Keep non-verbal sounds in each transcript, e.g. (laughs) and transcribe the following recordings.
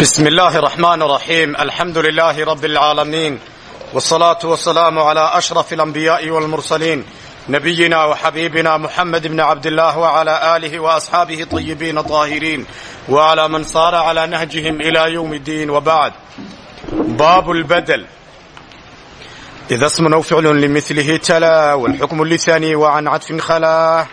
بسم الله الرحمن الرحيم الحمد لله رب العالمين والصلاة والسلام على أشرف الأنبياء والمرسلين نبينا وحبيبنا محمد بن عبد الله وعلى آله وأصحابه طيبين طاهرين وعلى من صار على نهجهم إلى يوم الدين وبعد باب البدل إذا اسم أو فعل لمثله تلا والحكم لثاني وعن عطف خلا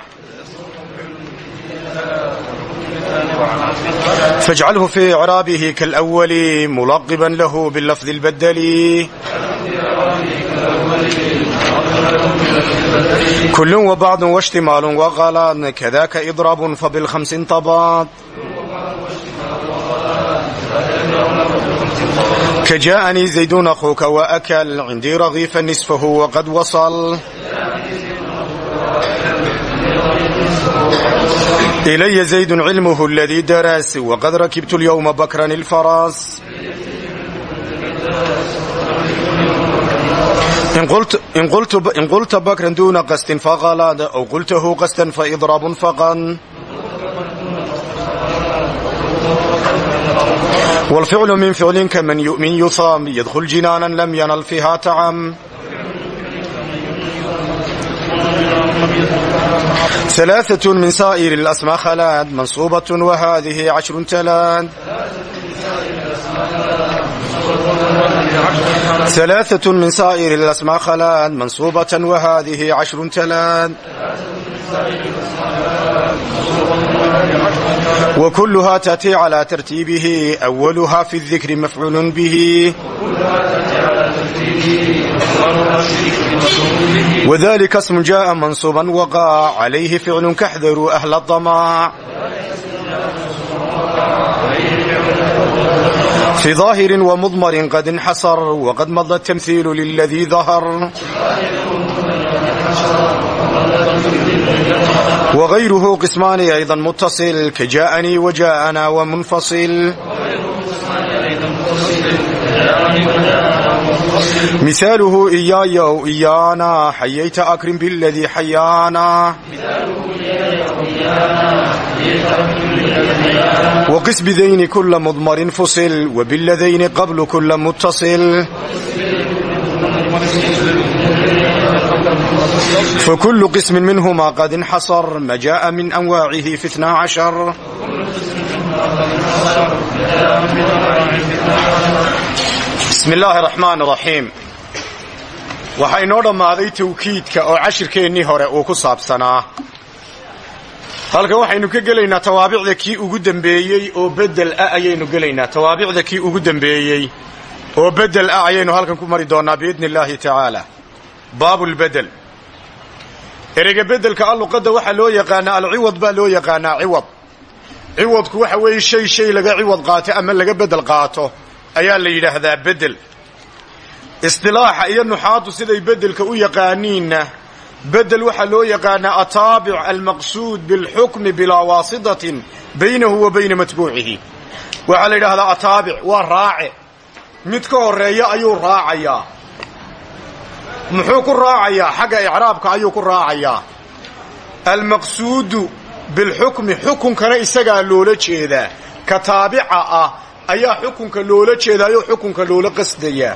فاجعله في إعرابه كالأول ملقبا له باللفظ البدلي كل وبعض واشتمال وغلط كذاك إضراب فبالخمس انطباط كجاءني زيد أخوك وأكل عندي رغيفا نصفه وقد وصل ilaya zaydun cilmuhu ladii daraasi waqad rakibtu lyowma bakran ilfaraas in qulta bakran duuna qastin faqalad aw qultahu qastan faidrabun faqan wاlficlu min ficlin kaman yu'min yusaam yadkul jinaanan lam yanal fiha tacam ثلاثة من سائر الأسماء خلاد منصوبة وهذه عشر تلاد ثلاثة من سائر الأسماء خلاد منصوبة وهذه عشر تلاد وكلها تأتي على ترتيبه أولها في الذكر مفعول به وذلك اسم جاء منصوبا وقع عليه فعل كاحذروا أهل الضماع في ظاهر ومضمر قد انحصر وقد مضى التمثيل للذي ظهر وغيره قسمان أيضا متصل كجاءني وجاءنا ومنفصل مثاله mihaaluhu iyaayaw iyaana xayayta akrim biladii xayaana waqis bidayni kula mudmarin fusil wabiladayni qablu kula muttasil. Fakulu qismin minhuma qad inxasar ma jaءa min anwaacihi fi itna cashar bismi illaahi raxmaan raxiim waxaa inoo dhammaaday tawkiidka oo cashirkeennii hore uu ku saabsanaa. Halkan waxaynu ka gelaynaa tawaabicda kii ugu dembeeyey oo bedel ah ayaynu gelaynaa. Tawaabicda kii ugu dembeeyey oo bedel ah ayaynu halkan ku mari doonnaa biidni illaahi tacaala baabulbedel ereyga beddelka a luqadda waxaa loo yaqaanaa alciwad baa loo yaqaanaa ciwad. Ciwadku waxa weeye shay shay laga ciwad qaato ama laga bedel qaato ayaa la yidhaahdaa bedel. Istilaaxa iyo nuxaadu siday bedelka u yaqaaniinna bedel waxaa loo yaqaanaa ataabic almaqsuud bilxukmi bilaa waasitatin baynahu wa bayna matbuucihi. Waxaa la yidhahdaa ataabic waa raace. Mid ka horreeya ayuu raacayaa. Muxuu ku raacayaa? Xagga icraabka ayuu ku raacayaa. Almaqsuudu bilxukmi xukunkana isagaa loola jeedaa. Ka ayaa xukunka loola jeedaayoo xukunka loola qasdayaa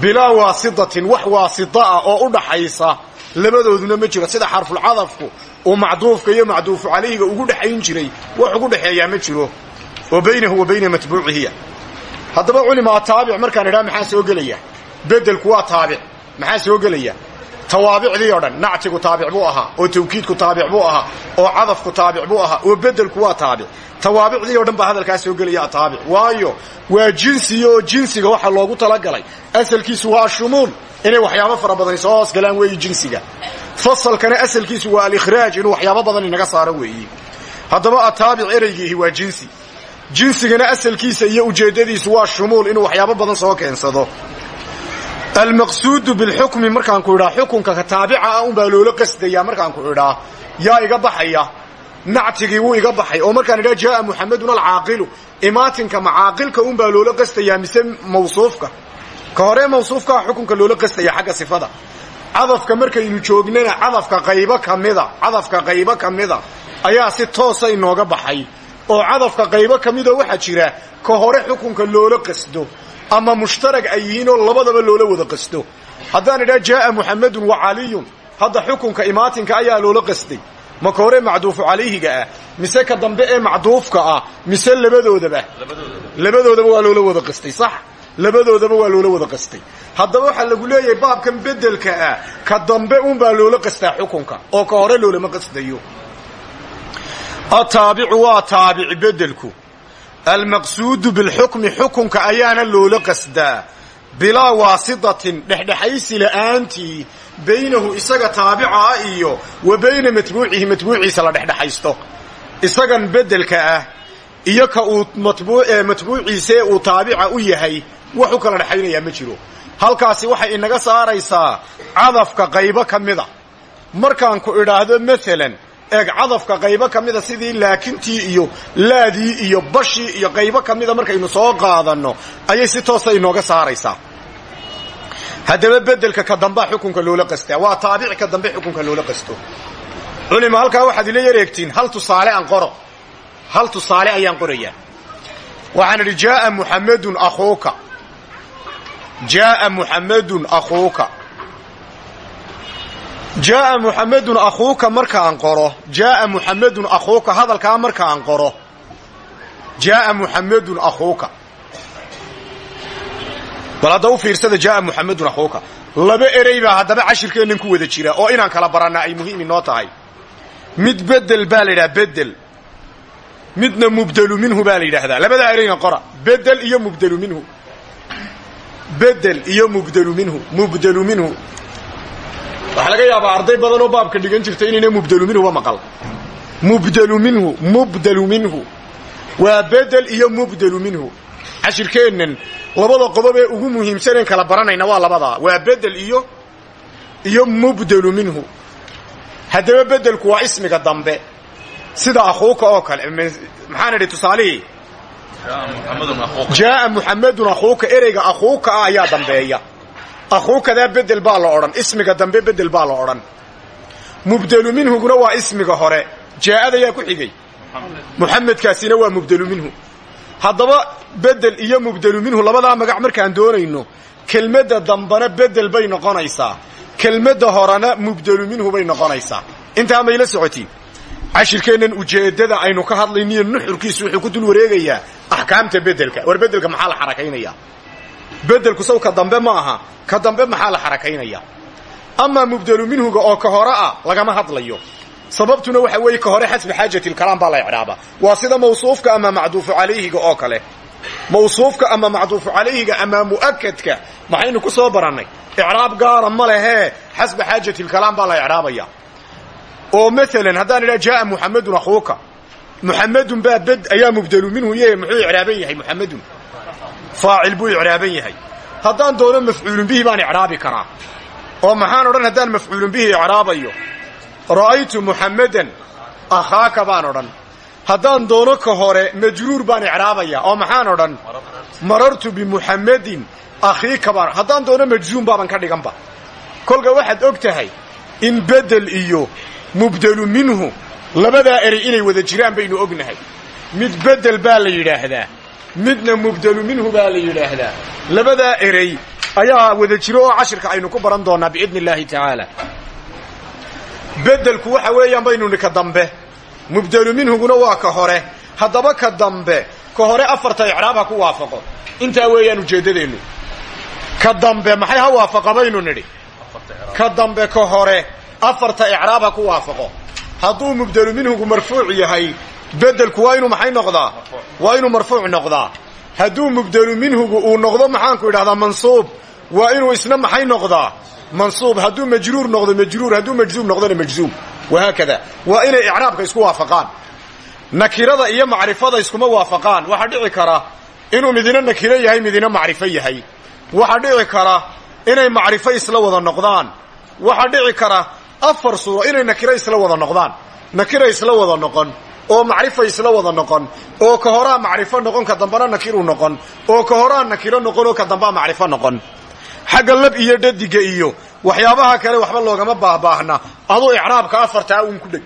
bilaa waasitatin wax waasita ah oo u dhaxaysa labadooduna ma jiro. Sida xarfulcadafku uu macduufka iyo macduufu calayhiga ugu dhexayn jiray wax ugu dhexeeyaa ma jiro. Oo baynahu wa bayna matbuucihiya haddaba culima ataabic markaan idhaha maxaa soo gelaya? Bedelku waa taabic. Maxaa soo gelaya tawaabicdii oo dhan nactigu taabic buu ahaa oo tawkiidku taabic buu ahaa oo cadafku taabic buu ahaa oo bedelku waa taabic. Tawaabicdii oo dhan baa hadalkaa soo gelaya ataabic waayo waa jinsiga oo jinsiga waxaa loogu talagalay. Asalkiisu waa shumuul inay waxyaabo fara badani soo hoos galaan weeyi jinsiga. Fasalkana asalkiisu waa alikhraaj inuu waxyaabo badan inaga saaro weeyi. Haddaba ataabic ereygiihi waa jinsi. Jinsigana asalkiisa iyo ujeeddadiisu waa shumuul inuu waxyaabo badan soo keensado almaqsuudu bilxukmi markaanku idhaa xukunka ka taabica ah unbaa loola qasdayaa markaanku idhaa yaa iga baxaya. Nactigii wuu iga baxay oo markaan idhaa jaaa muxamedun alcaaqilu imaatinka macaaqilka unbaa loola qastayaa mise mawsuufka? Ka hore mawsuufkaa xukunka loola qastaya xagga sifada. Cadafka markaynu joognana cadafka qaybo kamida cadafka qaybo kamida ayaa si toosa inooga baxay. Oo cadafka qaybo ka midoo waxaa jira ka hore xukunka loola qasdo ama mushtarag ay yihiin oo labadaba loola wada qasdo. Haddaan idhaha jaaa muxamedun wa caliyun. Hadda xukunka imaatinka ayaa loola qasday. Ma ka hore macduufu calayhiga ah mise ka dambe ee macduufka ah mise labadoodaba? Labadoodaba. Waa loola wada qastay sax? Labadoodaba waa loola wada qastay haddaba waxaa lagu leeyahay baabkan bedelka ah ka dambe unbaa loola qastaa xukunka oo ka hore loolama qasdayo. Ataabicu waa taabici bedelku almaqsuudu bilxukmi xukunka ayaana loola qasdaa bilaa waasitatin dhexdhexaysi la'aantii baynahu isaga taabica ah iyo wa bayna matbuucihi matbuuciisa la dhexdhexaysto isagan bedelka ah iyo ka uu matbuuciise uu taabica u yahay wax u kala dhexaynayaa ma jiro halkaasi waxay inaga saaraysaa cadafka qaybo ka mida markaan ku idhaahdo maalan eeg cadafka qaybo ka mida sidii laakintii iyo laadii iyo bashii iyo qaybo ka mida markaynu soo qaadanno ayay si toosa inooga saaraysaa. Haddaba bedelka ka dambaa xukunka loola qastaa waa taabici ka dambe xukunka loola qasto. Culima halkaa waxaad ila yareegtiin hal tusaale aan qoro. Hal tusaale ayaan qorayaa. Waxaan idhi jaaa muxamedun akhuuka. Jaaa muxamedun akhuuka jaaa muxamedun akhuuka markaan qoro. Jaaa muxamedun akhuuka hadalkaa markaan qoro. Jaaa muxamedun akhuuka. Bal hadda u fiirsada jaaa muxamedun akhuuka. Laba erey baa haddaba cashirkeennan ku wada jira oo inaan kala barannaa ay muhiim inoo tahay. Mid bedel baa la yidhaha bedel midna mubdelu minhu baa la yidhaahdaa. Labadaa ereyna qora. Bedel iyo mubdelu minhu. Bedel iyo mubdelu minhu waxaa laga yaabaa arday badanoo baabka dhigan jirta inayna mubdelu minhuba maqal. Mubdelu minhu mubdelu minhu. Waa bedel iyo mubdelu minhu. Cashirkeennan labada qodob ee ugu muhiimsaneen kala baranayna waa labadaa waa bedel iyo iyo mubdelu minhu. Haddaba bedelku waa ismiga dambe. Sida akhuuka oo kale maxaan idhi tusaalihii jaaa muxamedun akhuuka ereyga akhuuka ah ayaa dambeeya akhuukadaa bedel baa la odhan ismiga dambe bedel baa la odhan mubdelu minhuguna waa ismiga hore jaa'ad ayaa ku xigay muxamedkaasina waa mubdelu minhu haddaba bedel iyo mubdelu minhu labadaa magac markaan doonayno kelmadda dambana bedel bay noqonaysaa kelmadda horena mubdelu minhu bay noqonaysaa intaa mayla socotiin cashirkeennan ujeeddada aynu ka hadlayniyo nuxurkiisu wuxuu ku dul wareegayaa axkaamta bedelka war bedelka maxaa la xarakaynaya bedelku saw ka dambe ma aha ka dambe maxaa la xarakaynaya? Amaa mubdelu minhuga oo ka hore ah lagama hadlayo. Sababtuna waxa weeye ka hore xasbi xaajatilkalaam baa la icraaba. Waa sida mawsuufka ama macduufu calayhiga oo kale. Mawsuufka ama macduufu calayhiga ama mu'akadka maxaynu ku soo barannay. Icraab gaara ma lehee xasba xaajatilkalaam baa la icraabaya. Oo maalan haddaan idhaha jaaa muxamedun akhuuka. Muxamedun baa bed ayaa mubdelu minhu ye muxuu icraaban yahay faacil buu icraaban yahay haddaan doono mafcuulun bihi baan icraabi karaa oo maxaan odhan haddaan mafcuulun bihi icraabayo ra'aytu muxammedan akhaaka baan odhan haddaan doono ka hore majruur baan icraabaya oo maxaan odhan marartu bimuxammedin akhiika baan haddaan doono majzuum baaban ka dhiganba kolka waxaad og tahay in bedel iyo mubdelu minhu labadaa erey inay wada jiraan baynu ognahay mid bedel baa la yidhaahdaa midna mubdelu minhu baa la yidhaahdaa. Labadaa erey ayaa wada jiro oo cashirka aynu ku baran doonaa biidni illaahi tacaala. Bedelku waxa weeyaan baynuni ka dambe. Mubdelu minhuguna waa ka hore. Haddaba ka dambe ka hore afarta icraab ku waafaqo. Intaa weeyaan ujeeddadeennu ka dambe maxay ha waafaqa baynu nidhi? Ka dambe ka hore afarta icraab ku waafaqo. Hadduu mubdelu minhugu marfuuc yahay bedelku waa inuu maxay noqdaa? Waa inuu marfuuc noqdaa. Hadduu mubdelu minhugu uu noqdo maxaanku idhahdaa mansuub. Waa inuu isna maxay noqdaa? Mansuub. Hadduu majruur noqdo majruur. Hadduu majzuum noqdona majzuum. Wahaakada waa inay icraabka isku waafaqaan. Nakirada iyo macrifada iskuma waafaqaan. Waxaa dhici kara inuu midina nakiro yahay midina macrifo yahay. Waxaa dhici kara inay macrifo isla wada noqdaan. Waxaa dhici kara afar suuro inay nakiro isla wada noqdaan. Nakira isla wada noqon oo macrifa isla wada noqon oo ka horaa macrifo noqon ka dambana nakiru noqon oo ka horaa nakiro noqon oo ka dambaa macrifo noqon. Xagga lab iyo dhadiga iyo waxyaabaha kale waxba loogama baahbaahna aduu icraabka afartaa uun ku dheg.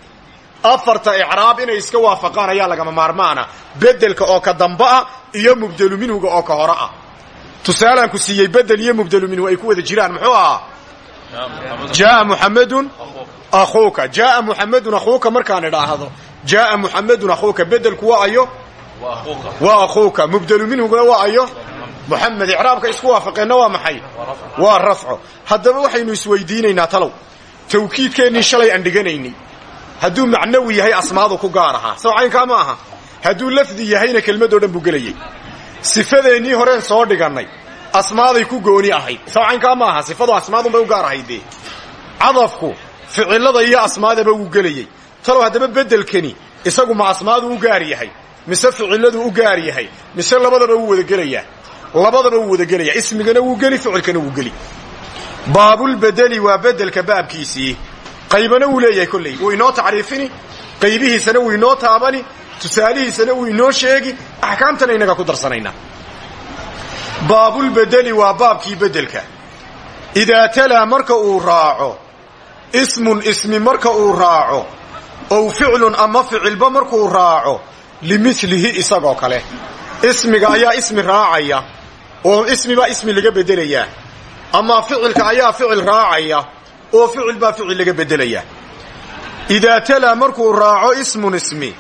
Afarta icraab inay iska waafaqaan ayaa lagama maarmaana. Bedelka oo ka damba ah iyo mubdelu minhuga oo ka hore ah. Tusaalaan ku siiyey bedel iyo mubdelu minhu ay ku wada jiraan muxuu ahaa? Jaaa muxamedun akhuuka jaaa muxamedun akhuuka markaan idhaahdo jaaa muxamedun akhuuka bedelku waa ayo waa akhuuka mubdelu minhuguna waa ayo muxamed icraabka isku waafaqeenna waa maxay waa rafco haddaba waxaynu isweydiinaynaa talow tawkiidkeennii shalay aan dhiganaynay hadduu macnawi yahay asmaadu ku gaar ahaa saw caynkaa ma aha hadduu lafdi yahayna kelmadoo dhan buu gelayay sifadeennii horeen soo dhigannay asmaaday ku gooni ahayd saw caynkaa ma aha sifadu asmaadunbay u gaar ahayd cadafku ficilada iyo asmaadaba wuu gelayey talow haddaba beddelkani isagu ma asmaadu u gaar yahay mise ficiladu u gaar yahay mise labadaba wuu wadagelayaa labadaba wuu wadagelayaa ismigana wuu geli ficilkana wuu geli. Baabulbedeli waa bedelka baabkiisii qaybana wuu leeyahay kolley wuu inoo tacriifini qaybihiisana wuu inoo taabani tusaalihiisana wuu inoo sheegi axkaamtana inaga ku darsanaynaa baabulbedeli waa baabkii bedelka idaa talaa marka uu raaco ismun ismi marka uu raaco ow ficlun ama ficilba markuu raaco limilihi isagoo kale. Ismiga ayaa ismi raacaya oo ismibaa ismi laga bedelayaa. Ama ficilka ayaa ficil raacaya oo ficil baa ficil laga bedelayaa. Idaa talaa markuu raaco ismun ismi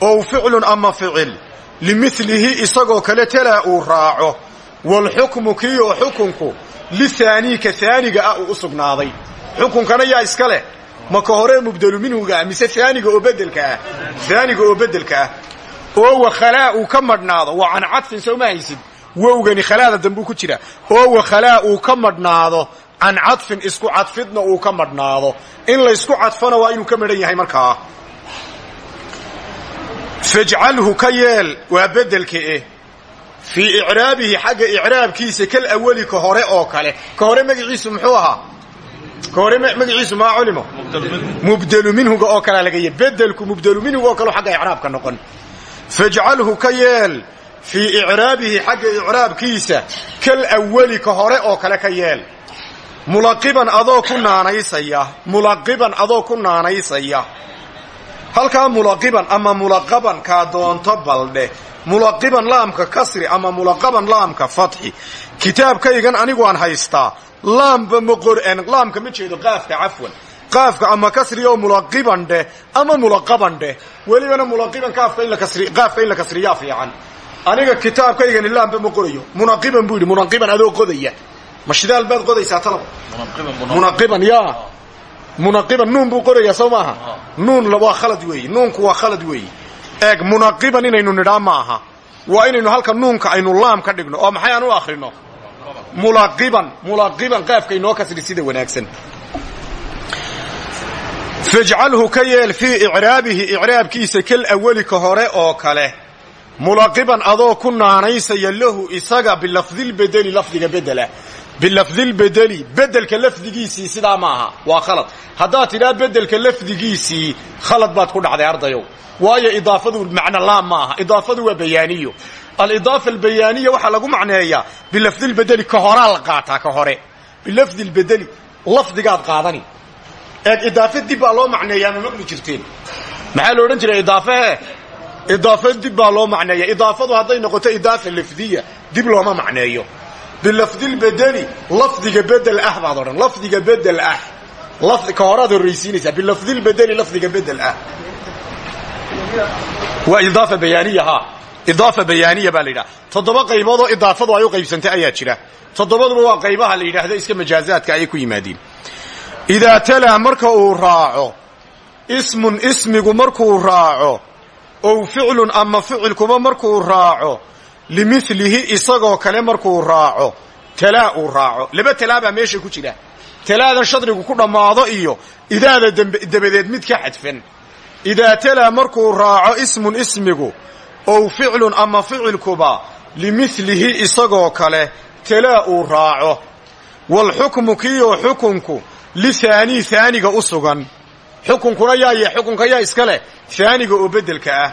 ow ficlun ama ficil limilihi isagoo kale talaa uu raaco. Walxukmu kii oo xukunku lihaanii ka haaniga ah uu u sugnaaday. Xukunkana yaa iska leh maka hore mubdelu minhuga ah mise oo bedelka ah? Oo bedelka ah. Oo wakhalaa uu ka madhnaado waa can cadfin khalaada dambuu ku jira. Oo wakhalaa uu ka madhnaado can isku cadfidna uu ka madhnaado. In laysku cadfona waa inuu ka yahay markaa. Fajcalhu ka yeel bedelka eh fii icraabihi xagga icraabkiisa kal awali ka hore oo kale. Ka hore magaciisu muxuu ahaa ka hore magaciisu maa culimo. Mubdelu minhuga oo kalea laga bedelku mubdelu minhuga oo kaleo xagga icraabka noqon. Fajcalhu ka yeel fii icraabihi xagga icraabkiisa kal awali ka hore oo kale ka yeel. Mulaqiban adoo ku naanaysaya mulaqiban adoo ku naanaysaya. Halkaa mulaqiban ama mulaqaban kaa doonto baldhe mulaqiban laamka kasri ama mulaqaban laamka fatxi kitaabkaygan anigu aan haystaa. Laamba maqoren laamka ma jeedo qaafka cafwan. Qaafka ama kasri oo mulaqiban dheh ama mulaqaban dheh. Welibana mulaqiban kaafka in la kasriyaa fiican. Aniga kitaabkaygani laamba ma qorayo. Munaqiban buu yidhi munaqiban adoo qodaya. Ma shidaal baad qodaysaa talaba munaqiban ya munaqiban nuun buu qorayaa soo maaha? Nuun waa khalad weeye nuunku waa khalad weeye eeg munaqiban inaynu nidhaa ma aha waa inaynu halka nuunka aynu laam ka dhigno oo maxay aan u akhrino mulaqiban mulaqiban qaafka inoo kasri sida wanaagsan. Fajcalhu ka yeel fii icraabihi icraabkiisa kal awali ka hore oo kale. Mulaqiban adoo ku naanaysaya lahu isaga bilafdilbedeli lafdiga bedela. Bilafdilbedeli bedelka lafdigiisii sidaa ma aha waa khalad. Haddaad tidhaa bedelka lafdigiisii khalad baad ku dhacday ardayow. Waayo idaafadu macna laam ma aha idaafadu waa bayaaniyo alidaafa albayaaniya waxaa lagu macneeyaa bilafdilbedeli ka horaa la qaataa ka hore. Bilafdilbedeli lafdigaad qaadani. Eeg idaafe baa loo macneeyaa ma maqli jirteen? Maxaa lo odhan jiray idaafe? Idaafe baa loo macneeya idaafadu hadday noqoto idaafa lafdiya dib looma macneeyo. Bilafdilbedeli lafdiga bedel ah baad odhan. Lafdiga bedel ah. Ka horaad horraysiinaysaa. Bilafdilbedeli lafdiga bedel ah. Waa idaafa bayaaniya ha idaafa bayaaniya baa la yidhaha. qaybood oo idaafadu ay u qaybsantay ayaa jira. toddobaduba waa qaybaha la yidhaahdo iska majaazaadka ayay ku yimaadeen. Idaa talaa marka uu raaco ismun ismigu markuu raaco ow ficlun ama ficilkuba markuu raaco limilihi isagoo kale markuu raaco talaa uu raaco. laba talaa baa meesha ku jira talaadan shadrigu ku dhammaado iyo idaada dabadeed mid ka xadfan. Idaa talaa markuu raaco ismun ismigu ow ficlun ama ficilkuba limilihi isagoo kale talaa uu raaco. Walxukmu kiioo xukunku lihaanii haaniga u sugan. Xukunkuna yaaye xukunka yaa iska leh haaniga oo beddelka ah.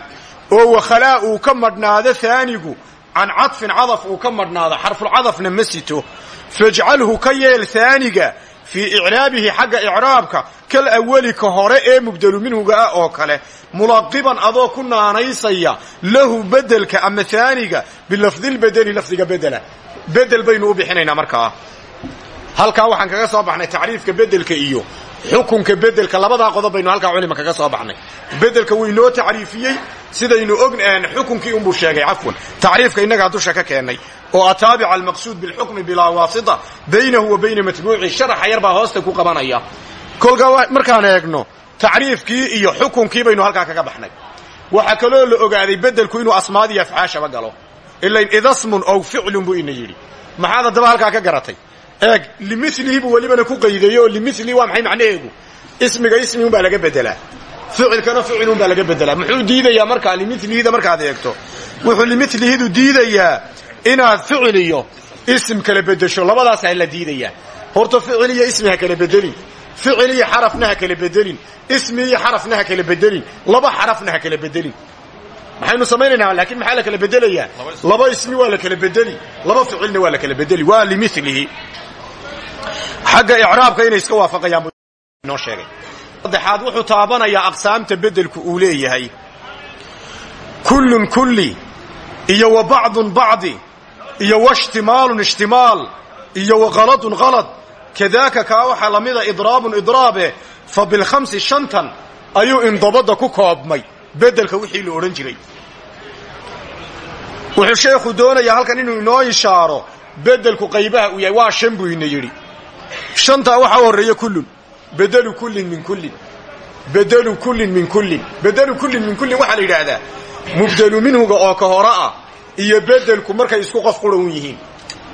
Oo wakhalaa uu ka madhnaado haanigu can cadfin cadaf uu ka madhnaado xarfulcadafna ma sito. Fajcalhu ka yeel haaniga fii icraabihi xagga icraabka kal awali ka hore ee mubdelu minhuga ah oo kale mulaqiban adoo ku naanaysaya lahu bedelka ama aaniga bilafdilbedeli lafdiga bedela. Bedel baynu u bixinaynaa markaa. Halkaa waxaan kaga soo baxnay tacriifka bedelka iyo xukunka bedelka labadaa qodob baynu halkaa culima kaga soo baxnay. Bedelka wuu inoo tacriifiyey sidaynu og xukunkii unbuu sheegay. Cafwan tacriifka innagaa dusha ka keennay oo ataabica almaqsuud bilxukmi bilaa waasita baynahu wa bayna matbuuci sharaxa yar hoosta ku qabanaya. Kolkaa markaan eegno tacriifkii iyo xukunkii baynu halkaa kaga baxnay. Waxaa kaloo la ogaaday bedelku inuu asmaadiyo afcaashaba galo. Ilayn idasmun ow ficlun buu ina yidhi. Maxaad haddaba ka garatay eeg limilihi buu welibana ku qaydeeyo oo limilihi waa maxay macnaheegu ismiga ismi un baa laga bedelaa ficilkana ficilun baa laga bedelaa muxuu diidayaa markaa limilihida markaad eegto? Wuxuu limilihidu diidayaa inaad ficil iyo ism kala bedesho labadaasaa la diidayaa. Horta ficil iyo ismi ha kala bedelin ficil iyo xarafna ha kala bedelin ismi iyo xarafna ha kala bedelin laba xarafna ha kala bedelin maxaynu samaynaynaa? Laakiin maxaa la kala bedelayaa laba ismi waa la kala bedeli laba ficilna waa la kala bedeli waa limilihi xagga icraabka inay iska waafaqayaan buu inoo sheegay. Saddexaad wuxuu taabanayaa aqsaamta bedelku uu leeyahay. Kullun kulli iyo wa bacdun bacdi iyo wa ishtimaalun ishtimaal iyo wa qaladun qalad kadaaka kaa waxaa la mida idraabun idraabe fa bilkhamsi shantan ayuu indabadda ku koobmay bedelka wixii la odhan jiray. Wuxuu sheekhu doonayaa halkan inuu inoo ishaaro bedelku qaybaha yahay waa shan buu yidhi shantaa waxaa horreeya kullun. Bedelu kullin min kullin. Bedelu kullin min kullin. Bedelu kullin min kullin waxaa la yidhaahdaa. Mubdelu minhuga oo ka hore ah iyo bedelku markay isku qof qura un yihiin.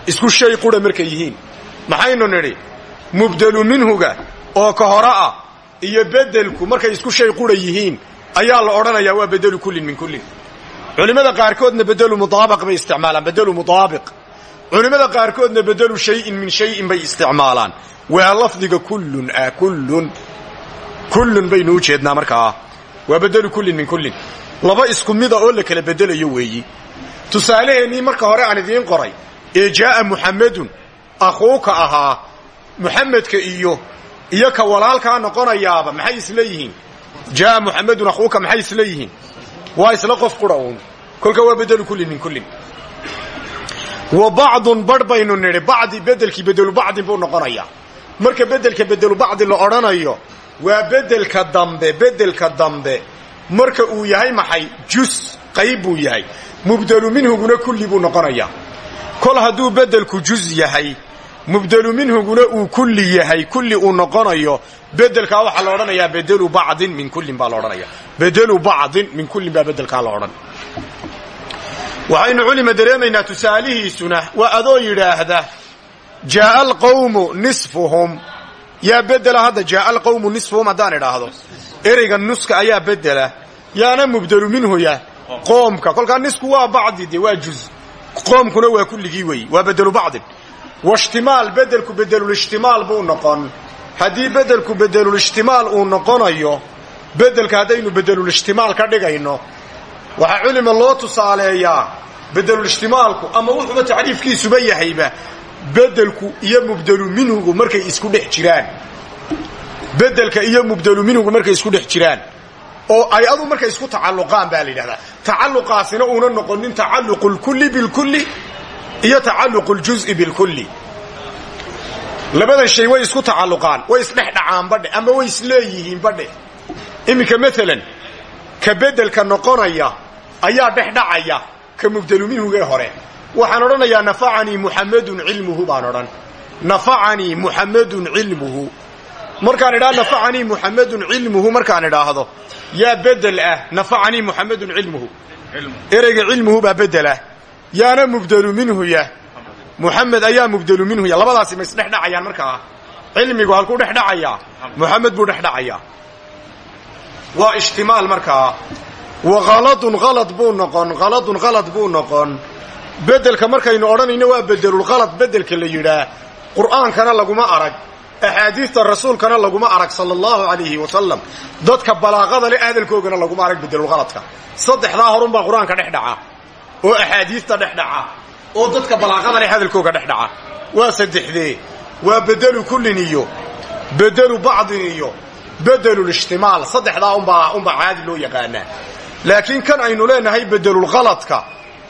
Isku shay qura markay yihiin. Maxaynu nidhi? Mubdelu minhuga oo ka hore ah iyo bedelku markay isku shay qura yihiin ayaa la odhanayaa waa bedelu kullin min kullin. Culimmada qaarkoodna bedelu mudaabiq bay isticmaalaan bedelu mudaabiq culimmada qaarkoodna bedelu shayin min shayin bay isticmaalaan waa lafdiga kullun ah kullun. Kullun baynu u jeednaa markaa waa bedelu kullin min kullin. Laba isku mida oo la kala bedelayo weeyi tusaalaheennii marka hore aan idiin qoray. Ee jaa'a muxammedun akhuuka ahaa muxamedka iyo. Iyo ka walaalkaa noqonayaaba maxay isla yihiin jaa'a muxammedun akhuuka maxay isla yihiin waa isla qof qura uun kolka waa bedelu kullin min kullin wa bacdun barh baynu nidhi bacdi bedelkii bedelu bacdin buu noqonayaa. Marka bedelka bedelu bacdi la odhanayo waa bedelka dambe bedelka dambe. Marka uu yahay maxay? Jus qayb buu yahay. Mubdelu minhuguna kulli buu noqonayaa. Kol hadduu bedelku jus yahay mubdelu minhuguna uu kulli yahay kulli uu noqonayo bedelkaa waxaa la odhanayaa bedelu bacdin min kullin baa la odhanaya bedelu bacdin min kullin baa bedelkaa la odhan waxaynu culima dareemaynaa tusaalihiisuna waa adoo yidhaahda jaaa alqawmu nisfuhum yaa bedela hadda jaaa alqawmu nisfuhum haddaan idhaahdo ereyga nuska ayaa bedela yaana mubdelu minhuya qoomka kolkaa nisku waa bacdi dee waa juz qoomkuna waa kulligii weeye waa bedelu bacdin washtimaal bedelku bedelulishtimaal buu noqon haddii bedelku bedelulishtimaal uu noqonayo bedelka haddaynu bedelulishtimaal ka dhigayno waxaa culima loo tusaaleeyaa bedelulishtimaalku ama wuxuuba tacriifkiisuba yahayba bedelku iyo mubdelu minhugu markay isku dhex jiraan. Bedelka iyo mubdelu minhugu markay isku dhex jiraan. Oo ay adu markay isku tacalluqaan baa la yidhahdaa. Tacalluqaasina uuna noqonin tacalluqu lkulli bilkulli iyo tacalluqu ljuzi bilkulli labadan shay way isku tacalluqaan way isdhex dhacaan badhe ama way isleeyihiin badhe iminka maalan ka bedelka noqonaya ayaa dhex dhacaya ka mubdelu minhugee hore. Waxaan odhanayaa nafacanii muxamedun cilmuhu baan odhan. Nafacanii muxamedun cilmuhu. Markaan idhaa nafacanii muxamedun cilmuhu markaan idhaahdo yaa bedel ah nafacanii muxamedun cilmuhu. Ereyga cilmuhu baa bedelah yaana mubdelu minhuya muxamed ayaa mubdelu minhuya labadaasi ma isdhex dhacayaan markaa. Cilmigu halkuu dhex dhacayaa muxamed buu dhex dhacayaa waa ishtimaal markaa wa haladun halad buu noqon haladun halad buu noqon. Bedelka markaynu odhanayno waa bedelulhalad bedelka la yidhaah qur'aankana laguma arag axaadiista rasuulkana laguma arag sala allahu alayhi wasalam dadka balaaqada le hadalkoogana laguma arag bedelulhaladka saddexdaa horunbaa qur'aanka dhex dhaca oo axaadiista dhex dhaca oo dadka balaaqada le hadalkooga dhex dhaca. Waa saddexdee waa bedelu kullin iyo bedelu bacdin iyo bedelulishtimaal saddexdaa unbaa unbaa caadi loo yaqaanaa laakiin kan aynu leenahay bedelulkhaladka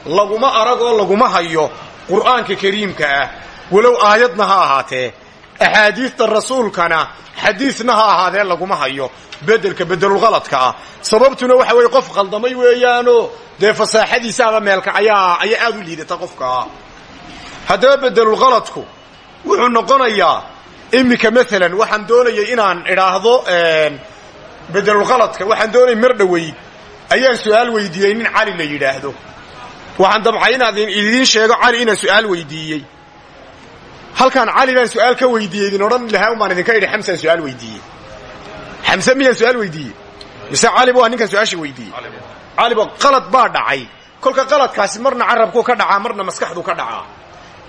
laguma aragoo laguma hayo qur'aanka kariimka ah. Walow aayadna ha ahaatee axaadiista rasuulkana xadiisna ha ahaadee laguma hayo bedelka bedelulkhaladka ah. Sababtuna waxa weeye qof khaldamay weeyaanoo dee fasaaxadiisaaba meelka ayaa ayaa aad u liidata qofkaa haddaba bedelulkhaladku wuxuu noqonayaa iminka maalan waxaan doonayay inaan idhaahdo bedelulkhaladka waxaan doonayay mar dhoweyd ayaan su'aal weydiiyey nin cali la yidhaahdo. Waxaan dabcay inaad idiin sheego cali inaan su'aal weydiiyey. Halkaan cali baan su'aal ka weydiiyey idin odhan lahaa baan idinka idhi xamsaan su'aal weydiiyey. Xamse miyaan su'aal weydiiyey? Mise caliba waa ninkaan su'aasha weydiiyey? Caliba qalad baa dhacay. Kolka qaladkaasi marna carabku ka dhacaa marna maskaxdu ka dhacaa.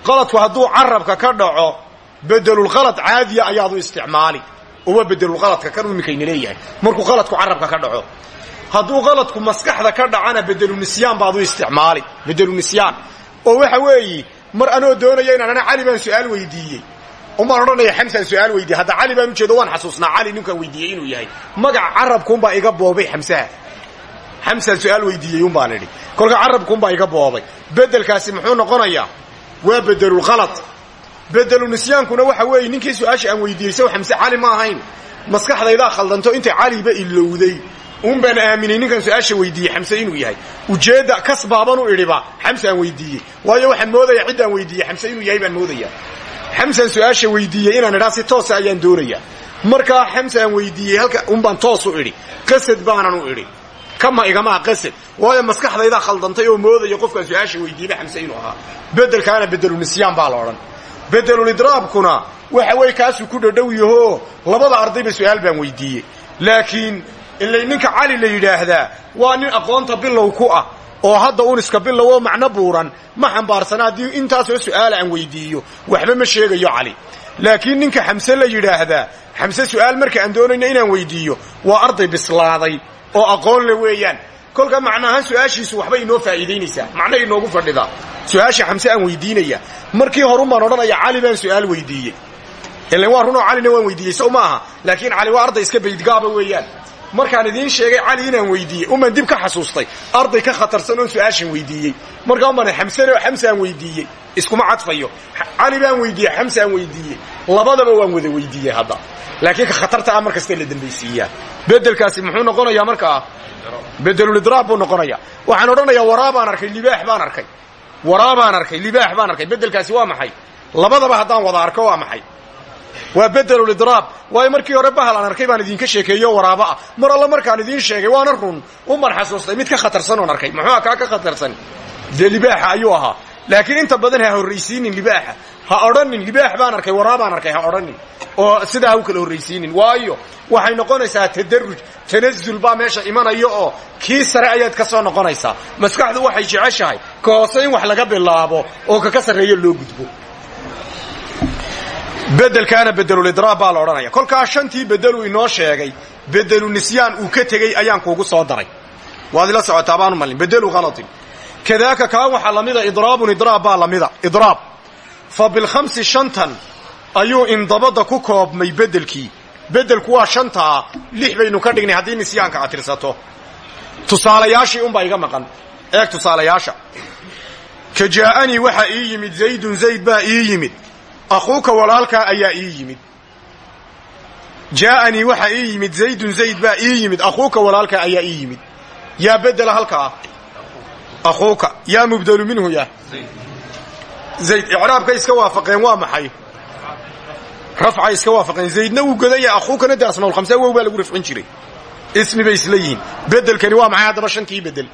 Qaladku hadduu carabka ka dhaco bedelulkhalad caadiya ayaad u isticmaali. Oo waa bedelulkhaladka kan iminkayna leeyahay. Markuu qaladku carabka ka dhaco hadduu qaladku maskaxda ka dhacana bedelunisyan baad u isticmaali. Bedelunisyan oo waxa weeyi mar anoo doonaya inaan ana cali baan su'aal weydiiyey. Umaan odhanaya xamsaan su'aal weydiiyey? Hadda cali baan ujeedo waan xasuusnaa. Cali ninkaan weydiiyey inuu yahay. Magaca carabkuunbaa iga boobay xamsaha xamsaan su'aal weydiiyey umbaan idhi kolka carabkuunbaa iga boobay. Bedelkaasi muxuu noqonayaa waa bedelulkhalad bedelunisyankuna waxa weeye ninkii su'aasha aan weydiiyey saw cali ma ahayn. Maskaxdaydaa khaldanto intay caliba ilowday un baan aaminay ninkaan su'aasha xamse inuu yahay. Ujeedda kasbaaban u idhiba xamse aan weydiiyey. Waayo waxaan moodaya ciddaan weydiiyey xamse inuu yahay baan moodaya xamsaan su'aasha inaan idhaa si toosa ayaan doonaya markaa xamse aan weydiiyey halka unbaan toos u idhi. Qasad baanan u idhi. Kama igamaa qasad. Waayo maskaxdaydaa khaldantay oo moodaya qofkaan su'aasha xamse inuu ahaa. Bedelkaana bedelunisyan baa la odhan. Bedelulidraabkuna waxa weye kaasuu ku dhadhow yahoo labada ardayba su'aal baan weydiiyey. Laakiin ilay ninka cali la yidhaahdaa waa nin aqoonta bilow ku ah oo hadda uniska bilow oo macno buuran ma xambaarsana haddii intaasoo su'aala aan weydiiyo. Waxba ma sheegayo cali. Laakiin ninka xamse la yidhaahdaa xamse su'aal marka aan doonayna inaan weydiiyo waa arday bislaaday oo aqoon le weeyaan. Kolka macnaahaan su'aashiisu waxbay inoo faa'iidaynaysaa macnay inoogu fadhidaa su'aasha xamse aan weydiinaya markii horun baan odhanaya cali baan su'aal weydiiyey. Ilan waa runoo calina waan weydiiyey sow aha. Laakiin cali waa arday iska baydgaaba weeyaan markaan idiin sheegay cali inaan weydiiyey. Umaan dib ka xasuustay. Arday ka khatarsan oon su'aashan weydiiyey. Markaa umaan xamseno xamsaan weydiiyey. Iskuma cadfayo. Cali baan weydiiyey xamsaan weydiiyey. Labadaba waan wada weydiiyey hadda. Laakiin ka khatarta ah mar kasta la dambaysiiyaa bedelkaasi muxuu noqonayaa markaa? Bedelulidraab buu noqonayaa. Waxaan odhanayaa waraa baan arkay libaax baan arkay. Waraa baan arkay libaax baan arkay. Bedelkaasi waa maxay? Labadaba haddaan wada arko waa maxay waa bedelulidraab waayo markii hore bahal aan arkay baan idinka sheekeeyo waraaba ah. Mar alla markaan idiin sheegay waana run uman xasuustay mid ka khatarsan oon arkay. Muxuu kaa ka khatarsan. Dee libaaxa ayuu ahaa. Laakiin inta badan ha horraysiinin libaaxa ha odhanin libaax baan arkay waraa baan arkay ha odhanin oo sidaa ha u kala horraysiinin. Waayo waxay noqonaysaa tadaruj tanazul baa meesha imanaya oo kii sare ayaad ka soo noqonaysaa. Maskaxdu waxay jeceshahay ka hoose in wax laga bilaabo oo kaka sarreeyo loo gudbo bedelkaana bedelulidraab baa la odhanaya. Kolkaa shantii bedelu inoo sheegay bedelu nisyaan uu ka tegey ayaan kuugu soo daray. Waad ila socotaa baanu bedelu khalatin kadaaka kaa waxaa lamida idraabun idraab baa lamida idraab. Fa bilkhamsi shantan ayuu indabada ku koobmay bedelkii bedelku waa shantaa lix baynu ka dhignay haddii nisyaanka aad tirsato. Tusaalayaashii unbaa iga maqan. Eeg tusaalayaasha. Ka jaa'anii ii yimid zaydun zayd baa ii yimid akhuuka walaalkaa ayaa ii yimid. Jaa'anii waxaa ii yimid zaydun zayd baa ii yimid akhuuka walaalkaa ayaa ii yimid. Yaa bedela halkaa? Akhuuka yaa mubdelu minhu ya zayd icraabka iska waafaqeen waa maxay? Rafca iska waafaqeen. Zaydna wuu godan yahay akhuukana de asmaulkhamsa wow baa lagu rafcin jiray. Ismi bay isla yihiin. Bedelkani waa maxay? Haddaba shantii bedel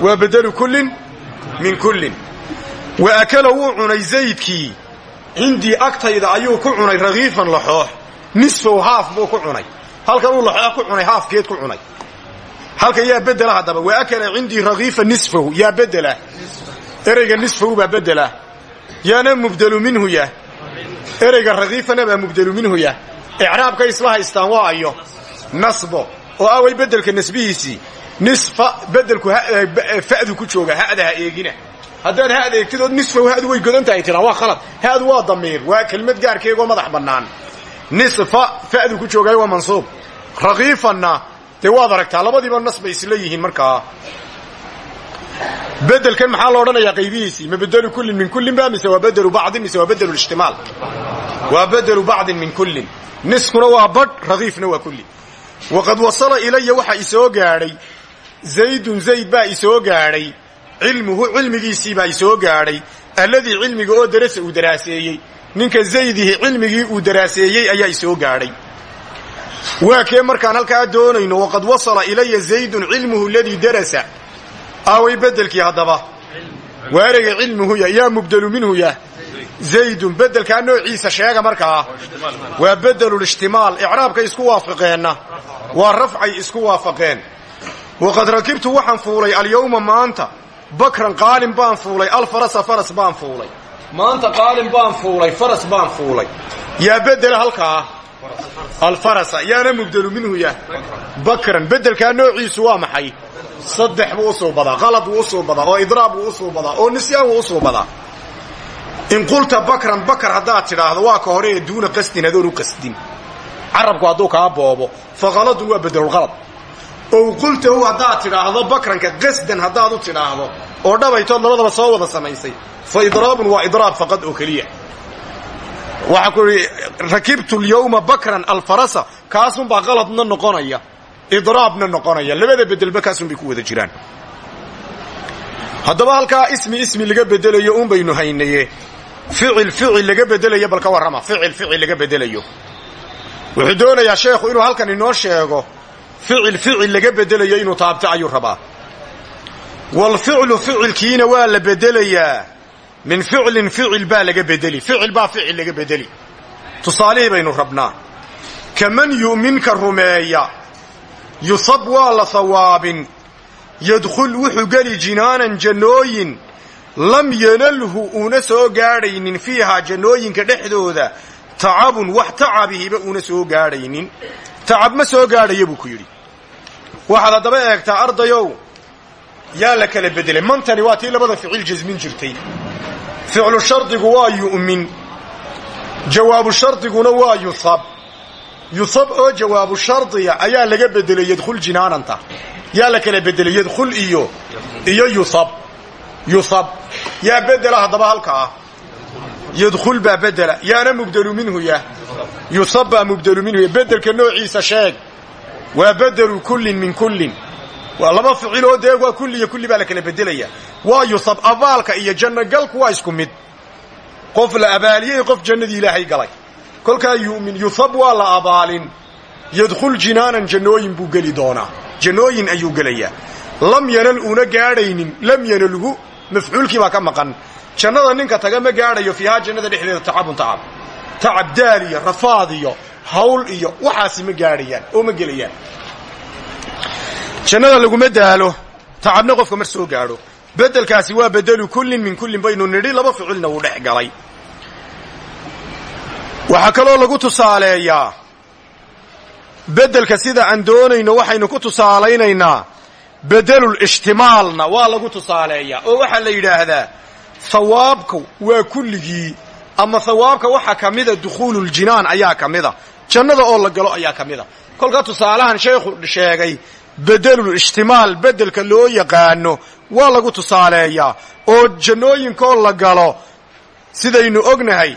waa bedelu kullin min kullin. Wa akala wuu cunay zaydkii cindii agtayda ayuu ku cunay rakiifan laxoox nisfow haaf buu ku cunay. Halkan uu laxoox ku cunay haafkeed ku cunay. Halkan yaa bedela haddaba wa akala cindii rakiifa nisfahu yaa bedela ereyga nisfahu baa bedela yaana mubdelu minhu yah ereyga rakiifana baa mubdelu minhu yah icraabkay isla haystaan waa ayo. Nasbo oo away bedelka nasbihiisii. Nisfa bedelku fa'du ku jooga ha'da ha eegina haddaad ha'da eegtid ood nisfahu ha'du way godan tahay tiraa waa khalad. Ha'du waa damiir. Waa kelmad gaarkeegoo madax bannaan. Nisfa fa'du ku joogaayo waa mansuub. Rakiifanna dee waad aragtaa labadiiba nas bay isla yihiin markaa. Bedelkan maxaa la odhanayaa qaybihiisii? Ma bedelu kullin min kullin ba mise waa bedelu bacdin mise waa bedelu ijtimaal waa bedelu bacdin min kullin. Niskuna waa badh rakiifna waa kulli. Waqad wasala ilaya waxaa isoo gaadhay zaydun zayd baa isoo gaadhay cilmuhu cilmigiisii baa isoo gaadhay alladii cilmiga oo darasa uu daraaseeyey. Ninka zaydihi cilmigii uu daraaseeyey ayaa isoo gaadhay waa kee markaan halkaa doonayno waqad wasala ilaya zaydun cilmuhu aladii darasa. Aaway bedelkii haddaba? Waarega cilmuhuya yaa mubdelu minhuya zaydun bedelkaa noociisa sheega markaa. Waa bedelulishtimaal icraabkay isku waafaqeenna. Waa rafcay isku waafaqeen. Waqad rakibtu waxaan fuulay alyawma maanta bakran qaalin baan fuulay alfarasa faras baan fuulay. Maanta qaalin baan fuulay faras baan fuulay. Yaa bedela halkaa? Alfarasa yaana mubdelu minhu ya bakran bedelkaa noociisu waa maxay? Saddex buu u soo badaa qalad wuu u soo badaa oo idraab wuu u soo badaa oo nisyaan wuu u soo badaa. In qulta bakran bakar haddaad tidhaahdo waa ka hore ee duuna qasdin adoon u qasdin. Carabku hadduu kaa boobo fa qaladun waa bedelulqalad ow qultahu haddaad tidhaahdo bakranka qasdan haddaad u tidhaahdo oo dhabaytood labadaba soo wada samaysay fa idraabun waa idraab faqad oo keliya. Waxaa ku idhi rakibtu lyawma bakran alfarasa kaasunbaa qaladna noqonaya idraabna noqonaya. Labada bedelba kaasunbay ku wada jiraan. Haddaba halkaa ismi ismi laga bedelayo un baynu haynaye. Ficil ficil laga bedelayo bal ka warrama. Ficil ficil laga bedelayo wuxuu doonayaa sheekhu inuu halkan inoo sheego ficil ficil laga bedelayo inuu taabto ayuu rabaa. Walficlu ficilkiina waa la bedelayaa. Min ficlin ficil baa laga bedeli. Ficil baa ficil laga bedeli. Tusaalihii baynu rabnaa. Kaman yu'minka rumeeya yusab waa la hawaabin yadkhul wuxuu geli jinaanan jannooyin lam yanalhu uuna soo gaadhaynin fiihaa jannooyinka dhexdooda tacabun wax tacabihiba uuna soo gaadhaynin. Tacab ma soo gaadhaya buu ku yidhi waxaad haddaba eegtaa ardayow yaa la kala bedelay. Mantani waa tii labada ficil jasmin jirtay. Ficlu shardigu waa yu'min jawaabu shardiguna waa yusab. Yusab oo jawaabu shardiya ayaa laga bedelay yadkhul jinaananta. Yaa la kala bedelay yadkhul iyo iyo yusab. Yusab. Yaa bedela haddaba halkaa yadkhul baa bedela. Yaana mubdelu minhu ya yusab baa mubdelu minhu ya bedelka noociisa sheeg waa bedelu kullin min kullin. Waa laba ficil oo dee waa kulli iyo kulli baa la kala bedelaya. Waa yusab abaalka iyo jannogalku isku mid. Qof la abaaliyey qof jannadii ilaahay galay. Kolkaa yu'min yusab waa la abaalin. Yadkhul jinaanan jannooyin buu geli doonaa. Jannooyin ayuu gelayaa. Lam yanal una gaadhaynin lam yanalhu mafcuulkii baa ka maqan. Jannada ninka taga ma gaadhayo fiihaa jannada dhexdeeda tacabun tacab. Tacab daal iyo rafaad iyo hawl iyo waxaasi ma gaadhayaan oo ma gelayaan. Jannada laguma daalo tacabna qofka mar soo gaadho. Bedelkaasi waa bedelu kullin min kullin baynu nidhi laba ficilna wuu dhex galay. Waxaa kaloo lagu tusaaleeyaa bedelka sida aan doonayno waxaynu ku tusaalaynaynaa bedelul ishtimaalna waa lagu tusaaleeyaa oo waxaa la yidhaahdaa hawaabka waa kulligii ama hawaabka waxaa ka mida dukhuululjinaan ayaa ka mida jannada oo la galo ayaa ka mida kolka tusaalahan sheekhu sheegay bedelul ishtimaal bedelka loo yaqaano waa lagu tusaaleeyaa. Oo jannooyinkoo la galo sidaynu ognahay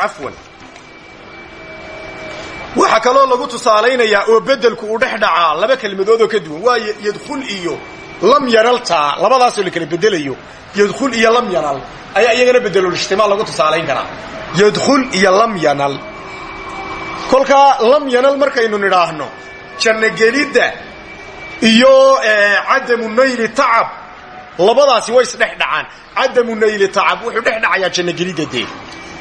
cafwan. Waxaa kaloo lagu tusaalaynayaa oo bedelku uu dhex dhacaa laba kelmadood oo ka duwan waa yadkhul iyo lam yanaltaa labadaasoo la kala bedelayo yadkhul iyo lam yanal ayaa iyagana bedelulishtimaal lagu tusaalayn karaa yadkhul iyo lam yanal. Kolkaa lam yanal markaynu nidhaahno jannogelidda iyo cadamu nayli tacab labadaasi way isdhex dhacaan. Cadamu nayli tacab wuxuu dhex dhacayaa jannogelidda dee.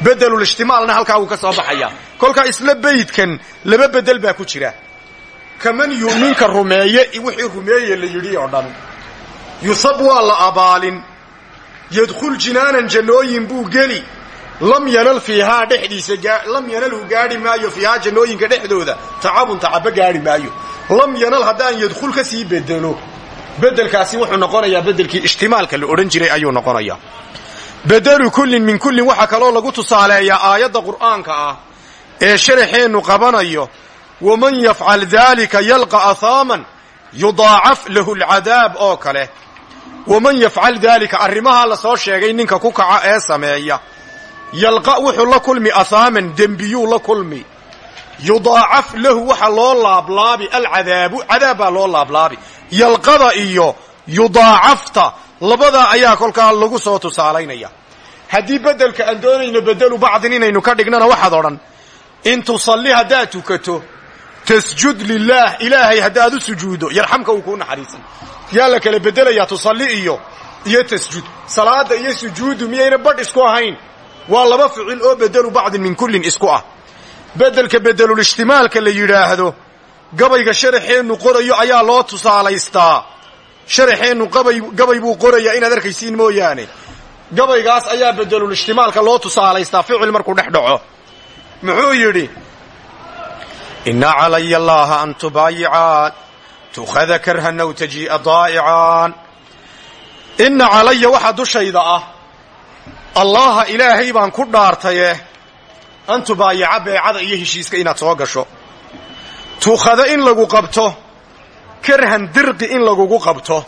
Bedelulishtimaalna halkaa wuu ka soo baxayaa. Kolkaa isla beydkan laba bedel baa ku jira. Kaman yu'minka rumeeye wixii rumeeye la yidhi oo dhan. Yusab waa la abaalin. Yadkhul jinaanan jannooyin buu geli lam yanal fiihaa dhexdiisa lam yanalhu gaadhi maayo fiihaa jannooyinka dhexdooda. Tacabun tacaba gaadhi maayo. Lam yanal haddaan yadkhul ka sii bedelo. Bedelkaasi wuxuu noqonayaa bedelkii ishtimaalka la odhan jiray ayuu noqonayaa. Bedelu kullin min kullin waxaa kaloo lagu tusaaleeyaa aayadda qur'aanka ah ee sharaxeennu qabanayo waman yafcal daalika yalqa ahaaman yudaacaf lahu alcadaab oo kale. Waman yafcal daalika arrimahaa la soo sheegay ninka ku kaca ee sameeya yalqa wuxuu la kulmi ahaaman dembiyuu la kulmi. Yudaacaf lahu waxa loo laablaabi alcadaabu cadaab baa loo laablaabi. Yalqada iyo yudaacafta labadaa ayaa kolkaa lagu soo tusaalaynaya haddii beddelka aan doonayno bedelu bacdin inaynu ka dhignana waxaad odhan in tusalli haddaad tukato tasjud lilaah ilaahay haddaad u sujuuddo yarxamka uu kuu naxariisan. Yaa la kala beddelayaa tusalli iyo iyo tasjud. Salaadda iyo sujuuddu miyayna badh isku ahayn waa laba ficil oo bedelu bacdin min kullin isku ah. Beddelka beddelulishtimaalka la yidhaahdo gabayga sharaxeennu qorayo ayaa loo tusaalaystaa. Sharaxeennu gabay buu qorayaa inaad arkaysiin mooyaane. Gabaygaas ayaa bedelulishtimaalka loo tusaalaystaa ficil markuu dhex dhaco. Muxuu yidhi ina calaya allaha an tubaayicaan tukhada karhan aw tajii'a daa'icaan inna calaya waxaa dushayda ah allaha ilaahay baan ku dhaartaye an tubaayica beecada iyo heshiiska inaad soo gasho. Tukhada in lagu qabto karhan dirqi in lagugu qabto.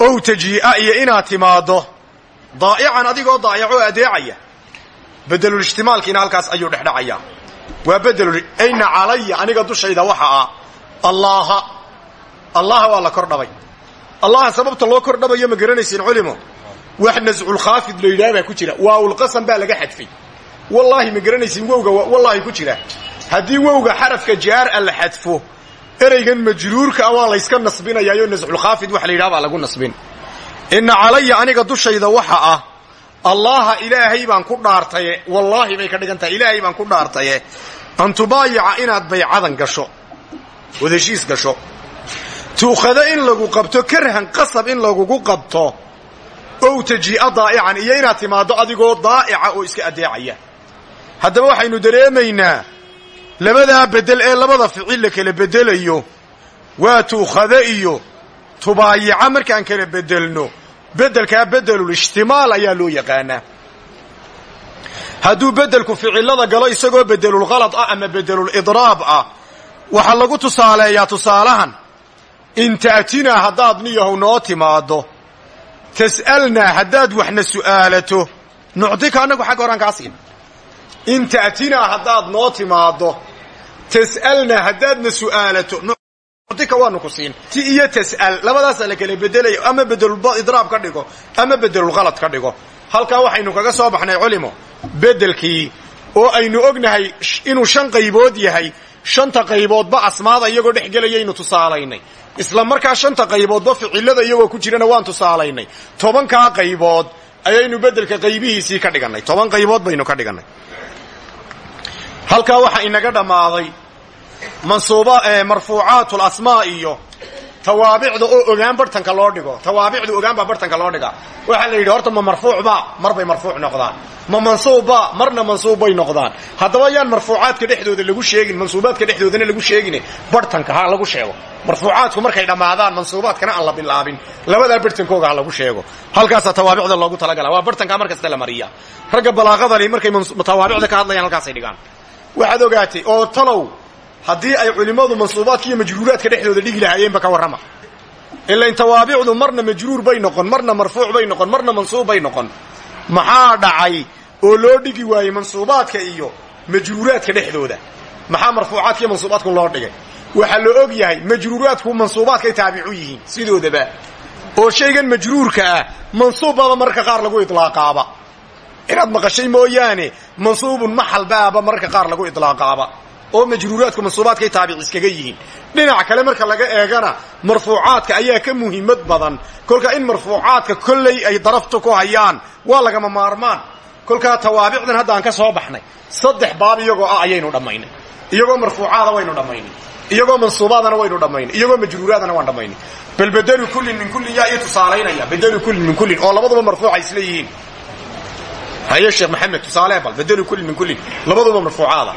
Ow tajii'a iyo inaad timaaddo daa'ican adigoo daa'icoo adeecaya. Bedelulishtimaalkiina halkaas ayuu dhexdhacayaa waa bedelul ayna calaya aniga dushayda waxa ah. Allaaha allaha waa la kor dhabay allaha sababta loo kor dhabayo ma garanaysiin culimo wax nasculkhaafid la yidhaha baa ku jira. Waawulqasam baa laga xadfay. Wallaahi ma garanaysiin wowga wallaahi ku jira. Haddii wowga xarafka jaar'a la xadfo ereygan majruurka ah waa layska nasbinayaayo nasculkhaafid waxa la yidhaha baa lagu nasbin. Inna calaya aniga dushayda waxa ah allaaha ilaahay baan ku dhaartaye wallaahi bay ka dhigan tahay baan ku dhaartaye an tubaayica inaad baycadan gasho ood heshiis gasho. Tuukhada in lagu qabto karhan qasab in lagugu qabto ow tajii'a daa'ican iyo inaad timaaddo adigoo daa'ica oo iska addeecaya. Haddaba waxaynu dareemaynaa labadaa beddel ee labada ficil la kala beddelayo waa tuukhada iyo tubaayica markaan kala beddelno beddelkaa beddelulishtimaal ayaa loo yaqaanaa. Hadduu beddelku ficillada galo isagoo beddelulkhalad ah ama beddelulidraab ah waxaa lagu tusaaleeyaa tusaalahan in ta'tinaa haddaad niyahow noo timaaddo tas'alnaa haddaad waxna su'aalato nucdika annagu xagga horaan kaa siin. In ta'tinaa haddaad noo timaaddo tas'alnaa haddaadna su'aalato nucdika waanu ku siin. Ti iyo tas'al labadaasaa la kala bedelaya ama bedelulidraab ka dhigo ama bedelulkhalad ka dhigo. Halkaa waxaynu kaga soo baxnay culimo beddelkii oo aynu ognahay inuu shan qaybood yahay shanta qayboodba asmaada iyagoo dhex gelayaynu tusaalaynay isla markaa shanta qayboodba ficilada iyagoo ku jirana waan tusaalaynay tobankaa qaybood ayaynu beddelka qaybihiisii ka dhigannay. Toban qaybood baynu ka dhigannay. Halkaa waxaa inaga dhammaaday mansuuba marfuucaatu lasmaa iyo tawaabicda oo ogaan bartanka loo dhigo. Tawaabicda ogaan baa bartanka loo dhigaa waxaa la yidhi horta ma marfuucba mar bay marfuuc noqdaan. Ma mansuubba marna mansuub bay noqdaan. Haddaba yaan marfuucaadka dhexdooda lagu sheegin mansuubaadka dhexdoodana lagu sheegin bartanka ha lagu sheego. Marfuucaadku markay dhammaadaan mansuubaadkana aan la bilaabin. Labadaa bartankooga lagu sheego. Halkaasaa tawaabicda loogu talagala waa bartankaa mar la mariya ragga balaaqadani markay tawaabicda ka hadlayaan halkaasay dhigaan. Waxaad ogaatay oo talow haddii ay culimmadu mansuubaadka iyo majruuraadka dhexdooda dhigi lahaayeenba ka warrama. Ilain tawaabicdu marna majruur bay noqon marna marfuuc bay noqon marna mansuub bay noqon. Maxaa dhacay oo loo dhigi waayey mansuubaadka iyo majruuraadka dhexdooda? Maxaa marfuucaadka iyo mansuubaadku loo dhigay? Waxaa la og yahay majruuraadku mansuubaadkay taabicu yihiin sidoodaba. Oo shaygan majruurka ah mansuubbaba mararka qaar lagu idlaaqaaba. Inaad maqashay mooyaane mansuubun maxalbaaba mararka qaar lagu idlaaqaaba oo majruuraadku mansuubaadkay taabic iskaga yihiin. Dhinac kale marka laga eegana marfuucaadka ayaa ka muhiimad badan. Kolka in marfuucaadka kolley ay darafta ku hayaan waa lagama maarmaan. Kolkaa tawaabicdan haddaan ka soo baxnay saddex baab iyagoo ah ayaynu dhammaynay. Iyagoo marfuucaada waynu dhammaynay. Iyagoo mansuubaadana waynu dhammaynay. Iyagoo majruuraadana waan dhammaynay. Bal bedelu kullin min kullin yaa ii tusaalaynaya bedelu kullin min kullin. Oo labaduba marfuuca isla yihiin haye sheekh maxamed tusaale bal. Bedelu kullin min kullin. Labaduba marfuucaada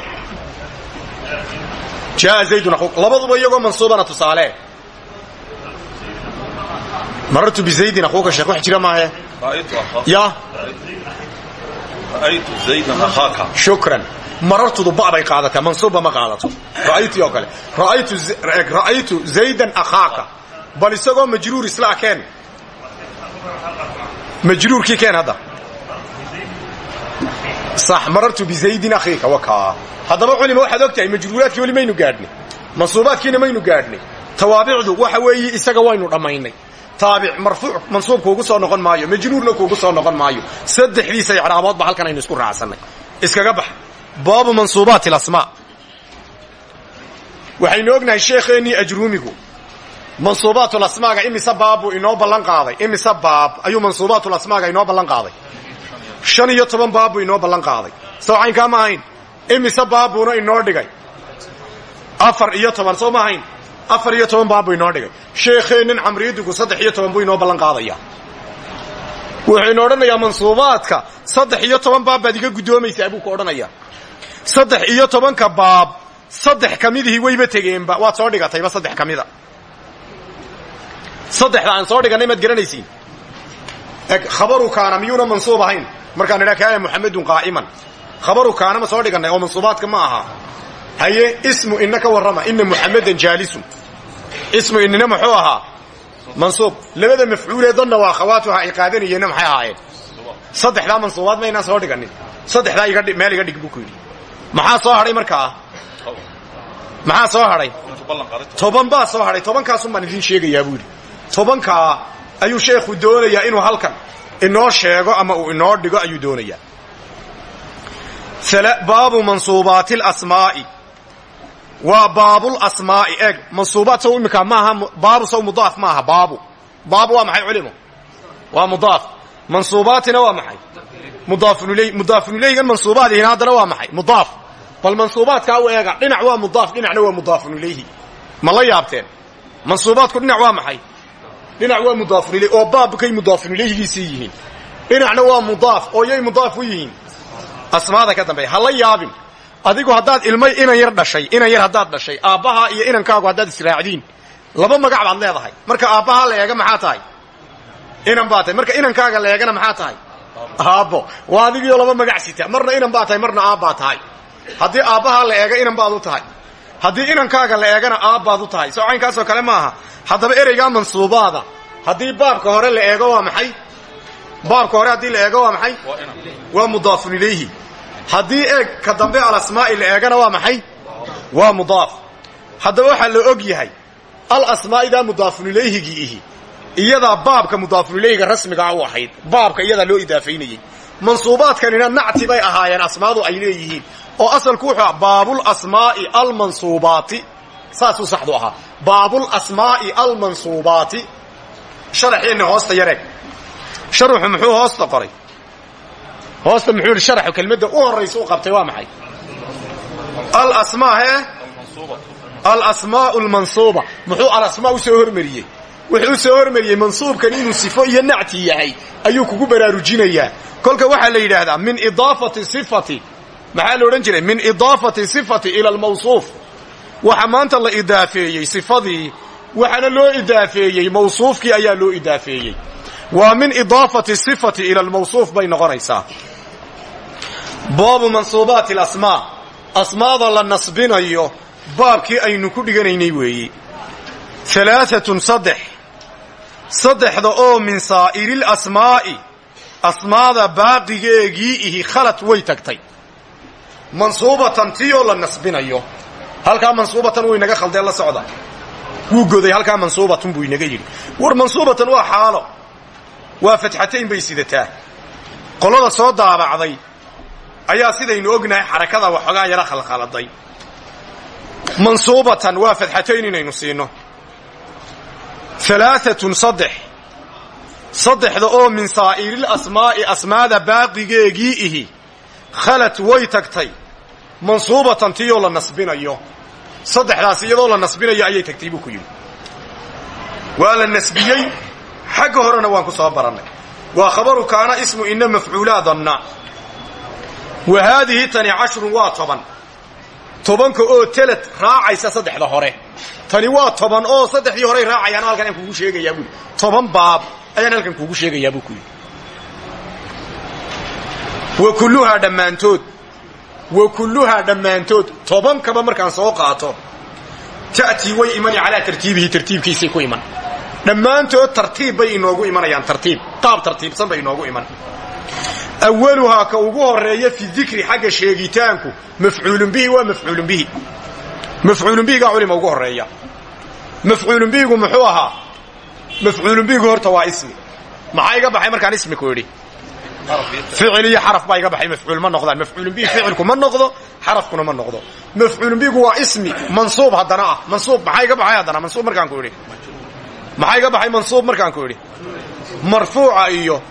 jaa zaydun labaduba iyagoo mansuubana tusaale. Marartu bizaydin aquuka sheekh wax jira maahe? Ya? Shukran. Marartudu ba bay qaadataa mansuubba ma qaadato. Ra'aytii oo kale. Ra'aytu zaydan akhaaka bal isagoo majruur islaa keen majruurkii keen hadda marartu bizaydin akhiika wakaa haddaba culima waxaad og tahay majruuraadkii weli maynu gaadhnay. Mansuubaadkiina maynu gaadhnay. Tawaabicdu waxa weeye isaga waynu dhammaynay. Taabic marfuuc mansuub kuugu soo noqon maayo majruurna kuugu soo noqon maayo. Saddexdiisa icraaboodba halkan aynu isku raacsanay. Iskaga bax. Baabu mansuubaat alasmaa. Waxaynu ognahay sheekheennii ajruumigu. Mansuubaatulasmaaga imise baab buu inoo ballan qaaday? Imise baab? Ayuu mansuubaatulasmaaga inoo ballan qaaday shan iyo toban baab buu inoo ballan qaaday. Soo caynkaa ma ahayn. Imise baab buuna inoo dhigay. afar iyo toban soo ma afar iyo toban baab buu inoo dhigay. Sheekheennin camriidigu saddex iyo toban buu inoo ballan qaadaya. Wuxuu ina odhanayaa mansuubaadka. saddex iyo toban baab baad iga guddoomaysaa buu ku odhanayaa. saddex iyo tobanka baab saddex ka midihii wayba tegeenba waad soo dhigatayba saddex ka mida? saddexda aan soo dhigannay maad garanaysiin khabaru kaana miyuuna mansuub ahayn markaan idhaa kaana muxamedun qaa'iman. Khabaru kaana ma soo dhigannay oo mansuubaadka ma aha. Haye ismu inna ka warrama ina muxamedan jaalisun. Ismu inina muxuu ahaa? Mansuub. Labada mafcuulee danna waa akhawaatuha ay qaadanayeenna maxay ahaayeen? Saddexdaa mansuubaad maynaan soo dhigannin. Saddexdaa meel iga dhig buu ku yidhi. Maxaa soo hadhay markaa? Maxaa soo hadhay toban baa soo hadhay tobankaasun baan idiin sheegayaa buu yidhi. Tobankaa ayuu sheekhu doonayaa inuu halkan inoo sheego ama uu inoo dhigo ayuu doonayaa baabu mansuubaati lasmaa'i waa baabulasmaa'i eeg. Mansuubaad saw imminkaa maaha baabu saw mudaaf maaha baabu. Baabu waa maxay culimo waa mudaaf. Mansuubaatina waa maxay? Mudaafun ilaygan mansuubaadihina haddana waa maxay? Mudaaf. Bal mansuubaadkaa u eega dhinac waa mudaaf dhinacna waa mudaafun ilayhi. Ma la yaabteen? Mansuubaadku dhinac waa maxay dhinac waa mudaafun ilayh oo baabkay mudaafun ilayhigiisii yihiin. Dhinacna waa mudaaf oo yay mudaaf u yihiin. Asmaada ka dambeeya ha la yaabin. Adigu haddaad ilmay inan yar dhashay inan yar haddaad dhashay aabbahaa iyo inankaagu haddaad israacdiin. Laba magac baad leedahay. Marka aabbahaa la eega maxaa tahay? Inan baa marka inankaaga la maxaa tahay? Aabbo. Waa adigiyo laba magac sita. Marna inan baa tahay marna aabbaa tahay. Haddii aabbahaa la eega inan baad u tahay haddii inankaaga la eegana aabbaad u tahay soo caynkaasoo kale maaha. Haddaba ereygaa mansuubaada. Haddii baabka hore la eego waa maxay? Baabka hore haddii la eego waa maxay? Waa mudaafun ilayhi. Haddii eeg ka dambe alasmaa'i la eegana waa maxay? Waa mudaaf. Haddaba waxaa la og yahay alasmaa'idaa mudaafun ilayhigii ihi. Iyadaa baabka mudaafun ilayhiga rasmigaa u ahayd. Baabka iyadaa loo idaafaynayey mansuubaadkanina nacti bay ahaayeen asmaadu ay leeyihiin oo asalku wuxuu baabulasmaa'i almansuubaati. Saasuu saxdu ahaa. Baabulasmaa'i almansuubaati. Sharaxeenna hoosta yareeg. Sharuxu muxuu hoosta qoray? Hoosta muxuu yidhi sharaxu kelmadda u horraysa u qabtay waa maxay? Alasmaa hee alasmaa'u almansuuba muxuu alasmaa u soo hormariyey? Wuxuu u soo hormariyey mansuubkan inuu sifo iyo nacti yahay. Ayuu kugu baraarujinayaa. Kolka waxaa la yidhaahdaa min idaafati sifati maxaa la odhan jiray? Min idaafati sifati ila almawsuuf. Waxa maanta la idaafeeyey sifadii waxaana loo idaafeeyey mawsuufkii ayaa loo idaafeeyey. Waa min idaafati sifati ila almawsuuf bay noqonaysaa. Baabu mansuubaati alasmaa. Asmaada la nasbinayo baabkii aynu ku dhiganaynay weeye alaaatun saddex. Saddexda oo min saa'iri lasmaa'i asmaada baaqigeegii ihi way tagtay mansuubatan tiyoo la nasbinayo. Halkaa mansuubatan wuu inaga khaldeen la socda. Wuu goday halkaa mansuubatun buu inaga yidhi. War mansuubatan waa xaalo. Waa fatxatayn bay sidataa. Qolada soo daabacday ayaa sidaynu ognahay xarakada waxoogaa yara khalkhaladay mansuubatan waa fatxatayn inaynu siino. Alaaatun saddex. Saddexda oo min saa'iril asmaa'i asmaada baaqigeegii ihi khalad way tagtay. Mansuubatan tiyoo la nasbinayo. Saddexdaas iyadoo la nasbinayo ayay tagtay buu ku yidhi. Waa la nasbiyey. Xagga horena waan ku soo barannay. Waa khabaru kaana ismu ina mafcuulaadanna wa haadihi tani cashrun waa toban. Tobanka oo telad raacaysa saddexda hore. Tani waa toban oo saddexdii horey raacayaan halkan aan kuugu sheegayaa buui toban baab ayaan halkan kuugu sheegayaa buu ku yidhi wa kulluhaa dhammaantood. Wa kulluhaa dhammaantood. Tobankaba markaan soo qaato ta'tii way imani calaa tartiibihi tartiibkiisay ku iman. Dhammaantood tartiib bay inoogu imanayaan tartiib. Qaab tartiibsan bay inoogu iman. Awaluhaa ka ugu horreeya fi dikri xagga sheegitaanku mafcuulun bihi waa mafcuulun bihi. Mafcuulun bihigaa culima ugu horreeya mafcuulun bihigu muxuu ahaa? Mafcuulun bihigu horta waa ismi. Maxaa iga baxay markaan ismi ku idhi ficil iyo xaraf baa iga baxay mafcuul ma noqdaan mafcuulun bihi ficilku ma noqdo xarafkuna ma noqdo mafcuulun bihigu waa ismi mansuub haddana ah mansuub maxaa iga baxay haddana mansuub markaan ku idhi maxaa iga baxay mansuub markaan ku idhi marfuuca iyo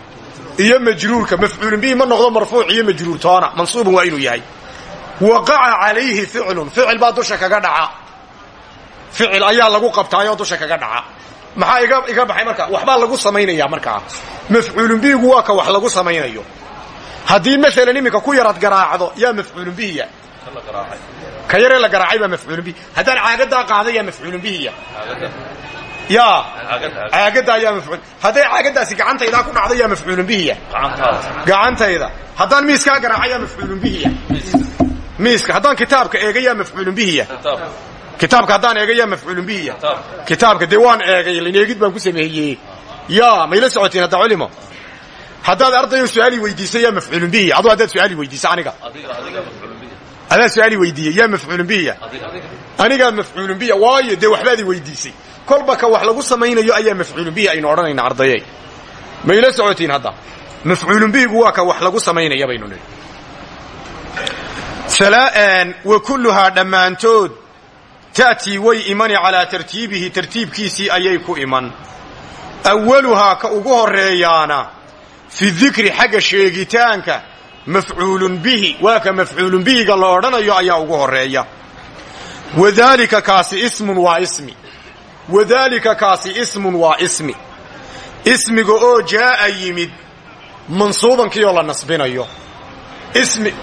iyo majruurka mafcuulun bihi ma noqdo marfuuc iyo majruur toona mansuubun waa inuu yahay waqaca calayhi ficlun ficil baa dusha kaga dhaca ficil ayaa lagu qabtaayoo dusha kaga dhaca maxaa iga iga baxay markaa waxbaa lagu samaynayaa markaa mafcuulun bihigu waa ka wax lagu samaynayo. Haddii maalan iminka ku yarad garaacdo yaa mafcuulun bihiya ka yaree la garaacay baa mafcuulun bihi. Haddaan caagadaa qaada yaa mafcuulun bihiya yaa. Caagadda ayaa mafcuul. Hadday caagadaasi gacantaydaa ku dhacdo yaa mafcuulun bihiya gacantayda. Haddaan miiskaa garaaca yaa mafcuulun bihiya miiska. Haddaan kitaabka eega yaa mafcuulun bihiya kitaabka haddaan eega yaa mafcuulun bihiya kitaabka dee waan eegay lineegid baan ku sameeyey. Yaa mayla socotiin hadda culimo? Haddaad ardayo su'aali weydiisa yaa mafcuulun bihiya aduu haddaad su'aali weydiisa aniga. Adaa su'aali weydiiyey yaa mafcuulun bihiya anigaa mafcuulun bihiya waayo dee waxbaadi weydiisay. Kolba ka wax lagu samaynayo ayaa mafcuulun bihi aynu odhanayna ardaye mayla socotiin hadda? Mafcuulun bihigu waa ka wax lagu samaynaya baynu nihi wa kulluhaa dhammaantood ta'tii way imani calaa tartiibihi tartiibkiisii ayay ku iman. Awaluhaa ka ugu horreeyaana fi dikri xagga sheegitaanka mafcuulun bihi waa ka mafcuulun bihiga la odhanayo ayaa ugu horreeya. Wadaalika kaasi ismun waa ismi. Wadaalika kaasi ismun waa ismi. Ismiga oo jaa'a yimid mansuubankiioo la nasbinayo. Ismi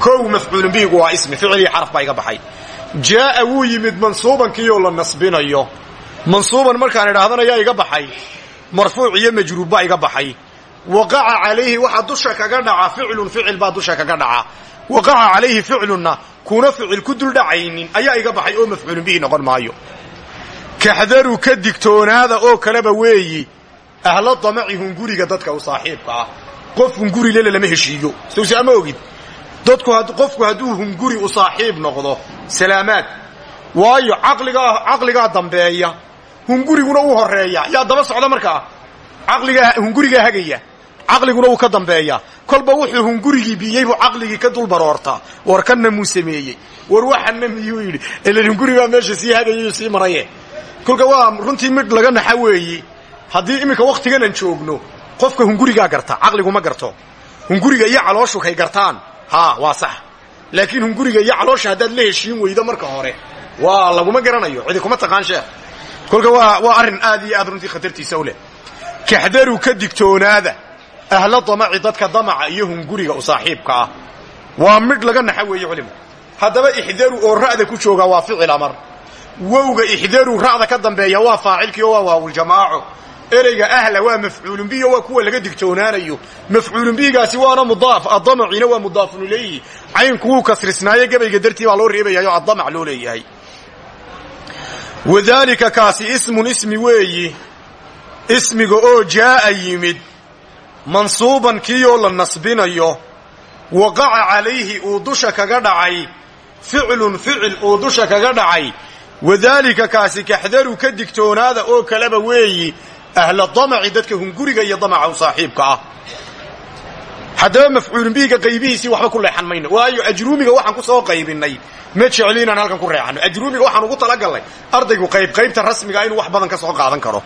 kow mafcuulun bihigu waa ismi ficil iyo xaraf baa iga baxay jaa'a wuu yimid mansuubankiioo la nasbinayo. Mansuuban markaan idhaahdana yaa iga baxay. Marfuuc iyo majruub baa iga baxay. Waqaca calayhi waxa dusha kaga dhaca ficlun ficil baa dusha kaga dhaca. Waqaca calayhi ficlunna kuna ficil ku duldhacaynin ayaa iga baxay oo mafcuulun bihi noqon maayo. Kaxdaru ka digtoonaada oo kaleba weeyi ahla damaci hunguriga dadka u saaxiibka ah. Qof hunguri lele lama heshiiyo. Sowse ama ogid dadku qofku hadduu hunguri u saaxiib noqdo. Salaamaad. Waayo caqligaa dambeeya. Hunguriguna u horreeya yaa daba socda markaa hungurigaa hagaya. Caqliguna uu ka dambeeya. Kolba wuxuu hungurigii biyey buu caqligii ka dul baroortaa war kanna muu sameeyey. War waxana miyuu yidhi. Ilan hungurigaa meesha sii hagayayo sii maraye. Kolka waa runtii mid laga naxa weeyi. Haddii iminka wakhtiganan joogno qofka hungurigaa garta caqligu ma garto. Hunguriga iyo calooshu kay gartaan haa waa sax. Laakiin hunguriga iyo caloosha haddaad la heshiin marka hore waa laguma garanayo. Cidi kuma taqaan sheekh. Kolka waa arrin aad iyo aad runtii khatartiisa u leh. Kaxdaru ka digtoonaada ahla damaci dadka damaca iyo hunguriga u saaxiibka ah. Waa midh laga naxa weeye culimo haddaba ixdaru oo ra'da ku joogaa waa ficil amar. Wowga ixdaru ra'da ka dambeeya waa faacilkii oo waa waawuljamaaco ereyga ahla waa mafcuulun bihi oo waa kuwa laga digtoonaanayo mafcuulun bihigaasi waana mudaaf addamacina waa mudaafun ilayhi caynku wuu kasrisnaayo gabayga dartii baa loo reebayayo addamac loo leeyahay. Wadaalika kaasi ismun ismi weeyi ismiga oo jaa'a yimid mansuuban kiioo la nasbinayo waqaca calayhi uu dusha kaga dhacay ficlun ficil uu dusha kaga dhacay. Wadaalika kaasi kaxdaru ka digtoonaada oo kaleba weeyi ahla damaci dadka hunguriga iyo damaca u saaxiibka ah. Haddaba mafcuulun bihiga qaybihiisii waxba ku leexan mayno. Waayo ajruumiga waxaan ku soo qaybinay. Ma jecli inaan halkan ku reexano. Ajruumiga waxaan ugu talagalnay ardaygu qayb qaybta rasmiga inuu wax badan ka soo qaadan karo.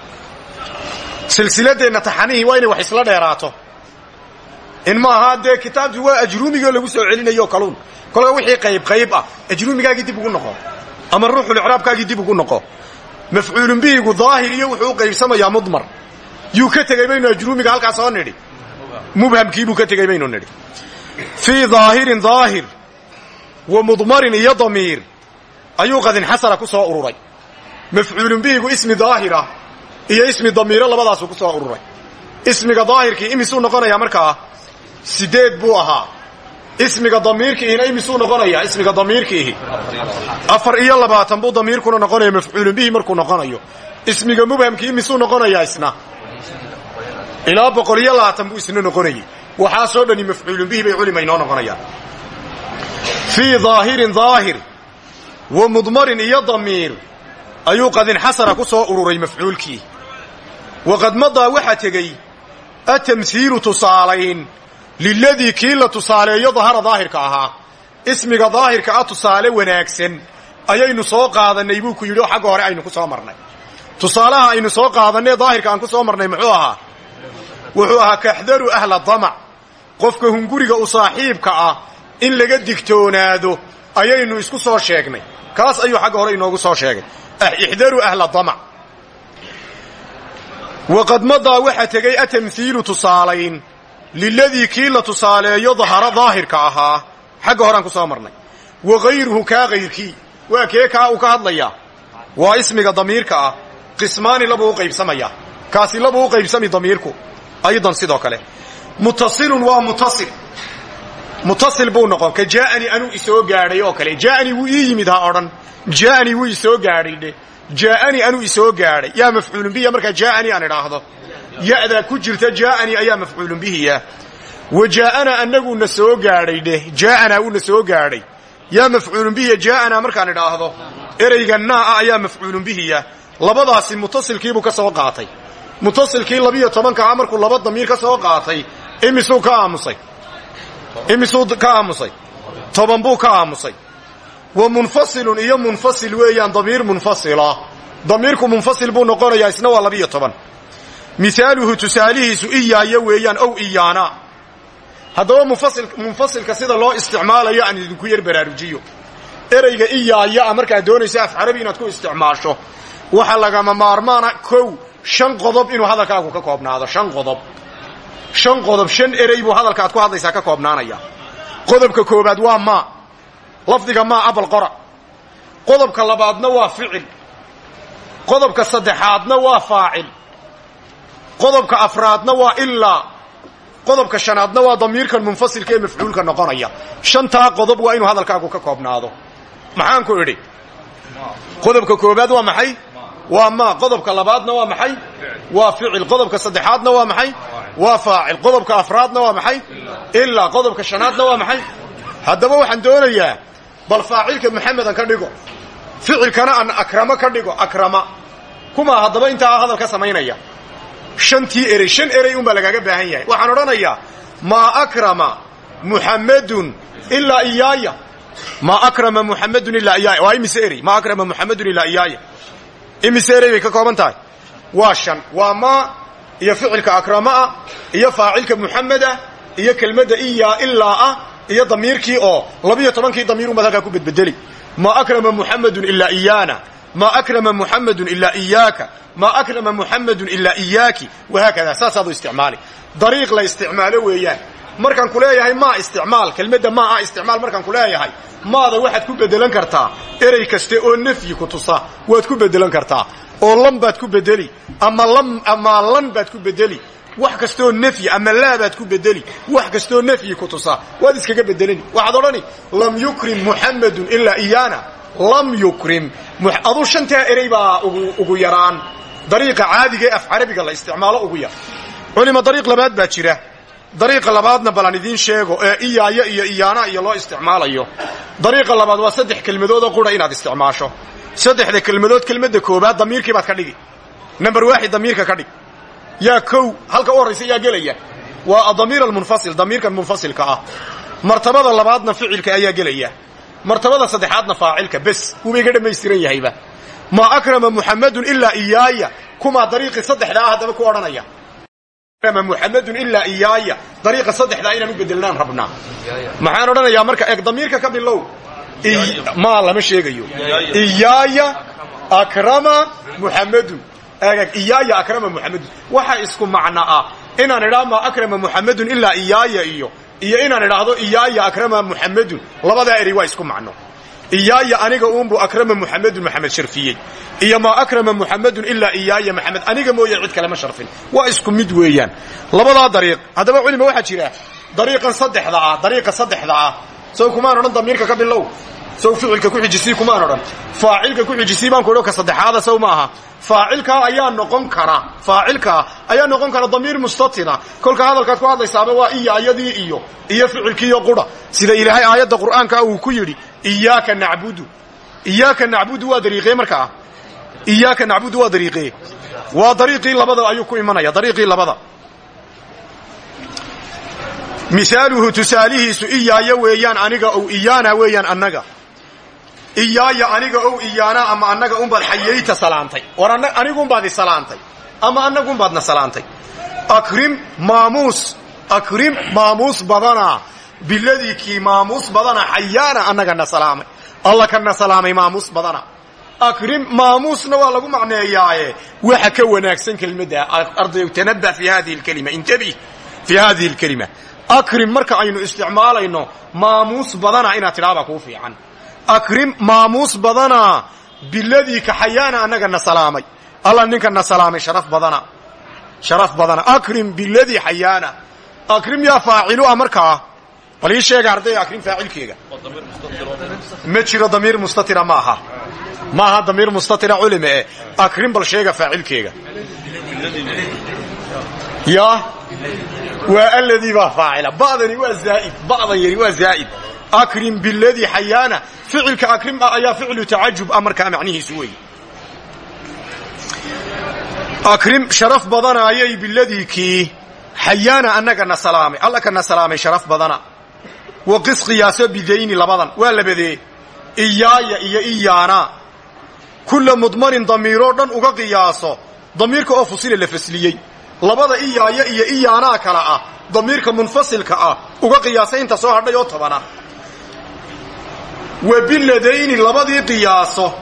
Silsiladeenna taxanihii waa inay wax isla dheeraato. In maaha dee kitaabtii waa ajruumigoo lagu soo celinayo kaluun. Kolka wixii qayb qayb ah ajruumigaagii dib ugu noqo. Ama ruuxulicraabkaagii dib ugu noqo mafcuulun bihigu daahir iyo wuxuu u qaybsamayaa mudmar. Yuu ka tegey baynu ajruumiga halkaas soo nidhi. Mubhamkiibuu ka tegey baynu nidhi. Fii daahirin daahir wa mudmarin iyo damiir ayuu qadinxasana ku soo ururay. Mafcuulun bihigu ismi daahirah iyo ismi damiiro labadaasuu ku soo ururay. Ismiga daahirkii imisuu noqonayaa markaa sideed buu ahaa ismiga damiirkiihina imisuu noqonayaa ismiga damiirkiihi. Afar iyo labaatan buu damiirkuna noqonaya mafcuulun bihi markuu noqonayo. Ismiga mubhamkii imisuu noqonayaa isna. Ilaa boqol iyo labaatan buu isna noqonayay waxaasoo dhani mafcuulun bihi bay culima inoo noqonayaan. Fii daahirin daahir wa mudmarin iyo damiir ayuu qadinxasara ku soo ururay mafcuulkii. Waqad madaa waxaa tegey atamhiilu tusaalayn liladii kii la tusaaleeyo dahara daahirka ahaa ismiga daahirka ah tusaale wanaagsan ayaynu soo qaadannay buu ku yidhi oo xagga hore aynu ku soo marnay tusaalaha aynu soo qaadannay daahirka aan ku soo marnay muxuu ahaa wuxuu ahaa kaxdaru ahla damac qofka hunguriga u saaxiibka ah in laga digtoonaado ayaynu isku soo sheegnay kaas ayuu xagga hore inoogu soo sheegay liladii kii la tusaaleeyo dahara daahirka ahaa xagga horaan ku soo marnay wa hayruhu kaa hayrkii waa kee kaa uu ka hadlayaa waa ismiga damiirka ah qismaani labuu u qaybsamayaa kaasi labuu u qaybsami damiirku aydan sidoo kale mutasilun waa mutasil mutasil buu noqon ka jaa'anii anuu isoo gaadhay oo kale jaa'anii wuu ii yimid ha odhan jaa'anii wuu isoo gaadhay dhe jaa'anii anuu isoo gaadhay yaa mafcuulun bihiya markaa jaa'anii aan idhaahdo ya'daa ku jirta jaa'anii ayaa mafcuulun bihiya wa jaa'anaa annaguuna soo gaadhay dheh jaa'anaa uuna soo gaadhay yaa mafcuulun bihiya jaa'anaa markaan idhaahdo ereyga naa'a ayaa mafcuulun bihiya labadaasi mutasilkiibuu ka soo qaatay. Mutasilkii labiyo tobanka ah markuu laba damiir ka soo qaatay imisuu ka aamusay. Imisuu ka aamusay. Toban buu ka aamusay. Wa munfasilun iyo munfasil weeyaan damiir munfasila. Damiirku munfasil buu noqonayaa isna waa labiyo toban mihaaluhu tusaalihiisu iyaaya weeyaan ow iyaana haddaba munfasilka sida loo isticmaalayo aan idinku yar baraarujiyo. Ereyga iyaaya a markaad doonayso af carabi inaad ku isticmaasho. Waxa lagama maarmaana kow shan qodob inuu hadalkaagu ka koobnaado shan qodob. Shan qodob shan erey buu hadalka aad ku hadlaysaa ka koobnaanaya. Qodobka koobaad waa maa lafdiga maa abal qora. Qodobka labaadna waa ficil. Qodobka saddexaadna waa faacil qodobka afraadna waa ilaa qodobka shanaadna waa damiirkan munfasilka ee mafcuulka noqonaya. Shantaa qodob waa inuu hadalkaagu ka koobnaado. Maxaan ku idhi? Qodobka koobaad waa maxay? Waa maa qodobka labaadna waa maxay? Waa ficil. Qodobka saddexaadna waa maxay? Waa faacil. Qodobka afraadna waa maxay? Ilaa qodobka shanaadna waa maxay? Haddaba waxaan doonayaa bal faacilka maxamedan ka dhigo ficilkana aan akramo ka dhigo akrama. Kumaa haddaba intaa hadal ka samaynaya shantii erey shan erey unbaa lagaaga baahan yahay. Waxaan odhanayaa maa akrama muxammadun ilaa iyaaya maa akrama muxammadun ilaa iyaaya waa imise erey maa akrama muxammadun ilaa iyaaya imise erey bay ka kooban waa shan. Waa maa iyo ficilka akramaah iyo faacilka muxamedah iyo kelmadda iyaa ilaa ah iyo damiirkii oo labiyo tobankii damiirunbaad halkaa ku bedbedeli. Maa akrama muxammadun ilaa iyaana maa akrama muxammadun ilaa iyaaka maa akrama muxammadun ilaa iyaaki wahaakada saasaadu isticmaali. Dariiq la isticmaalo weeyaan. Markaan ku leeyahay maa isticmaal. Kelmadda maa ah isticmaal markaan ku leeyahay. Maada waxaad ku bedelan kartaa. Erey kaste oo nafyi ku tusa waad ku bedelan kartaa. Oo lam baad ku bedeli ama lam ama lan baad ku bedeli wax kastoo nafyi ama laabaad ku bedeli wax kastoo nafyi ku tusa waad iskaga bedelani waxaad odhani lam yukrim muxammadun ilaa iyaana lam yukrim. Aduu shantaa erey baa ugu yaraan. Dariiqa caadiga ee af carabiga la isticmaalo ugu yar. Culima dariiq labaad baa jira. Dariiqa labaadna balan idiin sheego ee iyaaya iyo iyaana iyo loo isticmaalayo. Dariiqa labaad waa saddex kelmadoodoo qura inaad isticmaasho. Saddexda kelmadood kelmadda koobaad damiirkii baad ka dhigi. Number waaxid damiirka ka dhig. Yaa kow halka u horraysa yaa gelaya. Waa adamiir almunfasil damiirkan munfasilka ah. Martabada labaadna ficilka ayaa gelaya martabada saddexaadna faacilka bes wuuba iga dhammaystiran yahayba. Maa akrama muxammadun ilaa iyaaya kumaa dariiqii saddexda ah haddaba ku odhanaya. Akrama muxammadun ilaa iyaaya dariiqa saddexdaa inaan u bedelnaan rabnaa. Maxaan odhanayaa marka eeg damiirka ka bilow. Maa lama sheegayo. Iyaaya akrama muxammadun eeg iyaaya akrama muxammadun waxa isku macno ah inaan idhaa maa akrama muxammadun ilaa iyaaya iyo iyo inaan idhaahdo iyaaya akrama muxammadun labadaa erey waa isku macno. Iyaaya aniga uunbu akrama muxammadun maxamed sharfiyey. Iyo maa akrama muxammadun ilaa iyaaya maxamed. Aniga mooye cid kale ma sharfin. Waa isku mid weeyaan. Labadaa dariiq. Haddaba culima waxaa jira dariiqan saddexda ah dariiqa saddexda ah. Sow kumaan odhan damiirka ka bilow sow ficilka ku xijisii kumaan odhan faacilka ku xijisii baan ku ka saddexaada sow ma aha. Faacilkaa ayaa noqon kara. Faacilkaa ayaa noqon kara damiir mustatina. Kolka hadalkaad ku hadlaysaaba waa iya iyadii iyo iyo ficilkiiyo qura sida ilaahay aayadda qur'aankaa uu ku yidhi iyaaka nacbudu. Iyaaka nacbudu waa dariiqee markaa iyaaka nacbudu waa dariiqee. Waa dariiqii labada ayuu ku imanaya dariiqii labada. Misaaluhu tusaalihiisu iyaaya weeyaan aniga ow iyaana weeyaan annaga iyaaya aniga ow iyaana ama annaga unbaad xayayta salaantay. War aniguunbaad isalaantay ama annagunbaadna salaantay. Akrim maamuus akrim maamuus badanaa. Biladii kii maamuus badana xayaana annagana salaamay. Alla kana salaamay maamuus badana akrim maamuusna waa lagu macneeyaaye. Waxa ka wanaagsan kelmadda arday tanabba fi hadihi lkalima intabih fi hadihi lkalima. Akrim marka aynu isticmaalayno maamuus badana inaad tidhaabaa kuu fiican akrim maamuus badana biladii ka xayaana annagana salaamay. Alla ninkana salaamay sharaf badana. Sharaf badana. Akrim biladii xayaana. Akrim yaa faacilu ah markaa bal ii sheega arday akrim faacilkeega. Ma jiro damiir mustatira ma aha. Ma aha damiir mustatira culime eh akrim bal sheega faacilkeega. Ya waa aladii baa faacila. Ba'dani waa zaa'id ba'dan yari waa zaa'id akrim biladii xayaana ficilka akrim ah ayaa ficlu tacajub ah markaa macnihiisu weeye akrim sharaf badanaayay biladii kii xayaana annagana salaamay. Alla kana salaamay sharaf badana. Waqis qiyaaso bidayni labadan. Waa labadee iyaaya iyo iyaana kulla mudmarin damiiroo dhan uga qiyaaso. Damiirka oo fusila la fasliyey. Labada iyaaya iyo iyaanaa kala ah. Damiirka munfasilka ah. Uga qiyaasa inta soo hadhay oo tobana wa biladayni labadii qiyaaso.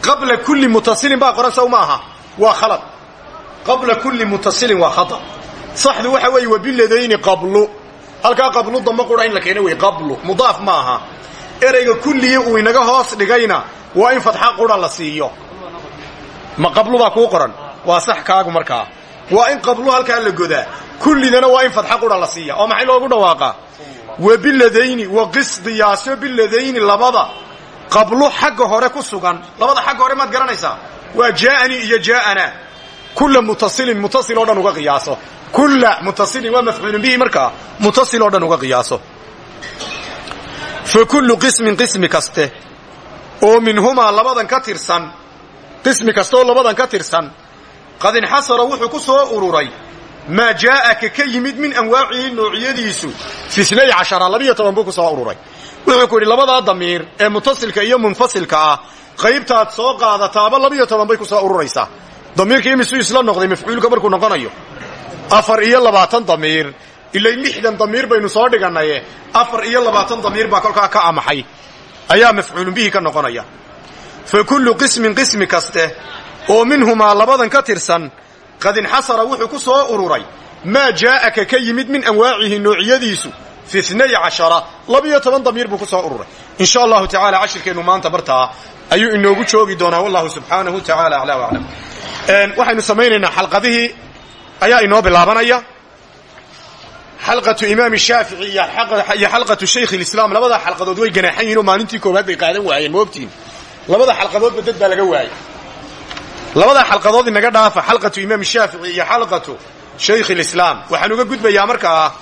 Qabla kulli mutasilin baa qoran sow maaha. Waa khalad. Qabla kulli mutasilin waa khata. Saxdu waxa weeye wa biladayni qablu. Halkaa qablu damba qura in la keeno wey qablu. Mudaaf ma aha ereyga kulligii uu inaga hoos dhigayna waa in fatxa qura la siiyo. Ma qablu baa kuu qoran. Waa sax kaagu markaa. Waa in qablu halkaa la godaa. Kullidana waa in fatxa qura la siiya. Oo maxay loogu dhawaaqaa wa biladayni wa qis qiyaaso biladayni labada qablu xagga hore ku sugan. Labada xagga hore maad garanaysaa waa jaa'anii iyo jaa'ana kulla mutasilin mutasil oo dhan uga qiyaaso. Kulla mutasilin waa mafcuulun bihi markaa mutasil oo dhan uga qiyaaso. Fa kullu qismin qismi kaste. Oo minhumaa labadan ka tirsan. Qad inxasara wuxuu ku ururay maa jaa'aka ka yimid min anwaacihi noocyadiisu. Fi snay cashara labiyo toban buu ku soo ururay. Wuxuu ku yidhi labadaa damiir ee mutasilka iyo munfasilka ah qaybtaad soo qaadataaba labiyo toban bay ku soo ururaysaa. Damiirka imisuu isla noqday mafcuulka markuu noqonayo. Afar iyo labaatan damiir ilay lixdan damiir baynu soo dhigannaye afar iyo labaatan damiir baa kolkaa ka amaxay. Ayaa mafcuulun bihi kaste oo minhumaa labadan ka tirsan qad inxasara wuxuu ku soo ururay maa jaa'aka ka yimid min anwaacihi noocyadiisu fi inay cashara. Labiyo toban damiir buu ku soo ururay. In sha allahu tacala cashirkeennu maanta bartaa ayuu inoogu joogi doonaa wallahu subxaanahu tacala aclaa waclam waxaynu samaynaynaa xalqadihii ayaa inoo bilaabanaya. Xalqatu imaam shaafici iyo xalqatu shaykh lislaam labadaa xalqadood way ganaaxan yihiin oo maalintii koobaad bay qaadan waayeen ma ogtiin? Labada xalqadoodba dad baa laga waayey labadaa xalqadood inaga dhaafa xalqatu imaam shaafici iyo xalqatu shaykh lislaam waxaan uga gudbayaa markaa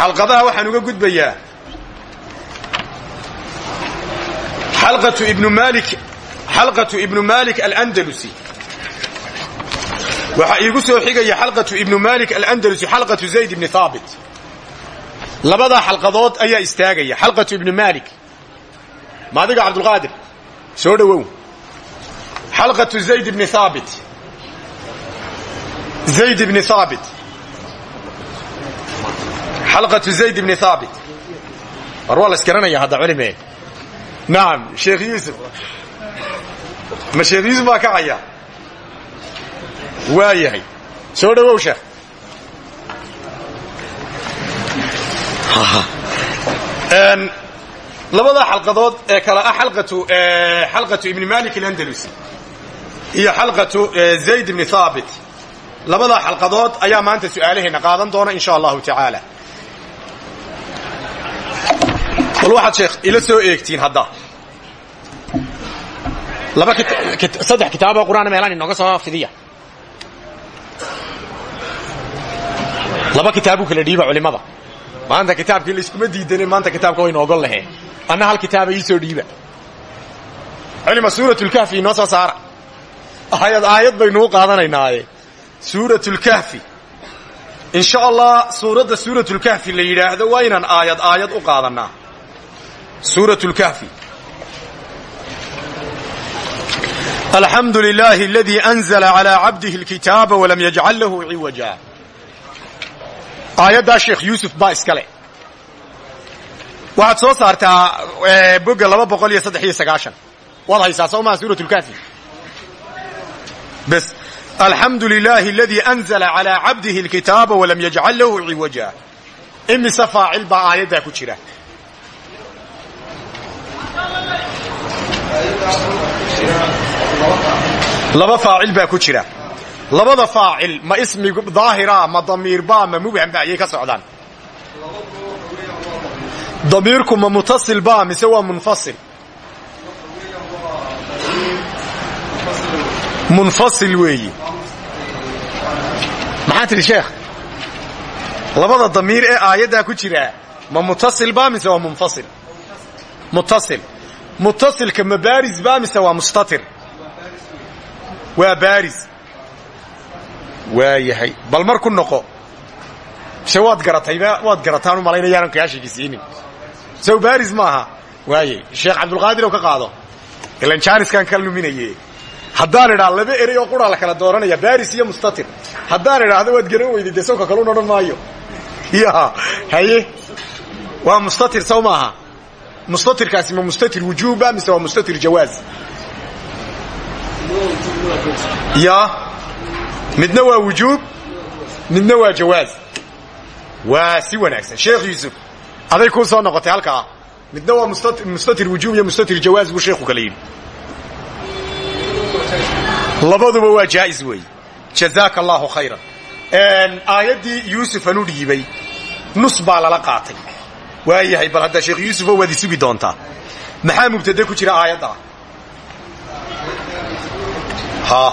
xalqadaha waxaan uga gudbayaa. Xalqatu ibnu malik xalqatu ibnu malik alandalusi. Waxaa iigu soo xigaya xalqatu ibnu malik alandalusi xalqatu zayd ibni haabit labadaa xalqadood ayaa istaagaya. Xalqatu ibnu malik maadiga cabdulqaadir soo dhowow xalqatu zayd ibni haabit zayd ibni haabit xalqatu zayd ibni haabit war waa la isgaranaya hadda culime. Nacam sheekh yuusuf. Ma sheekh yuusuf baa kacaya waa yahay. Soo dhowow sheekh labadaa xalqadood ee kale ah xalqatu xalqatu ibni malik alandalusi iyo xalqatu zayd ibni haabit labadaa xalqadood ayaa maanta su'aalaheenna qaadan doona in sha allahu tacaala. Bal waxaad sheekh ila soo eegtiin hadda. Laba saddex kitaaboo qur'aan meelaan inooga soo fidiya laba kitaabu kala dhiiba culimada maanta kitaabkii layskuma diidane maanta kitaabka waynu ogol laheen anna hal kitaaba ii soo dhiiba. Culima suuratulkahfi inoo soo saara aayad aayad baynuu qaadanaynaaye suuratulkahfi in sha allah suuradda suuratulkahfi la yidhaahdo waa inaan aayad aayad u qaadannaa suuratulkahfi alxamdu lilaahi aladii anzala calaa cabdihi alkitaaba walam yajcal lahu ciwaja aayaddaa sheekh yuusuf baa iskale waxaad soo saartaa bogga laba boqol iyo saddex iyo bes alxamdu lilaahi aladii anzala calaa cabdihi alkitaaba walam yajcal lahu ciwaja imise faacil baa aayaddaa ku jira. Laba faacil baa ku jira. Labada faacil ma ismi daahira ma damiirba ma mubhamba ayay ka socdaan damiirku ma mutasil ba mise waa munfasil munfasil weeyi maxaa tidhi sheekh labada damiir ee aayaddaa ku jira ma mutasil ba mise waa munfasil mutasil mutasilka ma baaris ba mise waa mustatir waa baaris waayahay bal mar ku noqo mise waad garatayba waad garataan u malaynaya yaanan kaa sheegisiinin sow baaris maaha waayey sheekh cabdulqaadir oo ka qaado ilan jaaniskaan ka luminaye haddaan idhaa laba erey oo quraa la kala dooranaya baris iyo mustatir. Haddaan idhaahdo waad garan weyday dee sawka kalun odhan maayo. Ya haye? Waa mustatir saw maaha. Mustatirkaasi ma mustatir wujuuba mise waa mustatir jawaaz? Ya? Midna waa wujuub midna waa jawaaz. Waa si wanaagsan. Sheekh yuusuf aday kuu soo noqotay halkaa. Midna waa mustatir wujuub iyo mustatir jawaaz buu sheekhu kala yidhi labaduba waa jaa'is weeye jazaaka allahu khayran aayaddii yuusufan u dhiibay nus baa lala qaatay. Waayahay bal hadda sheekh yuusufoo waad isugi doontaa. Maxaa mubtade ku jira aayadda? Ha.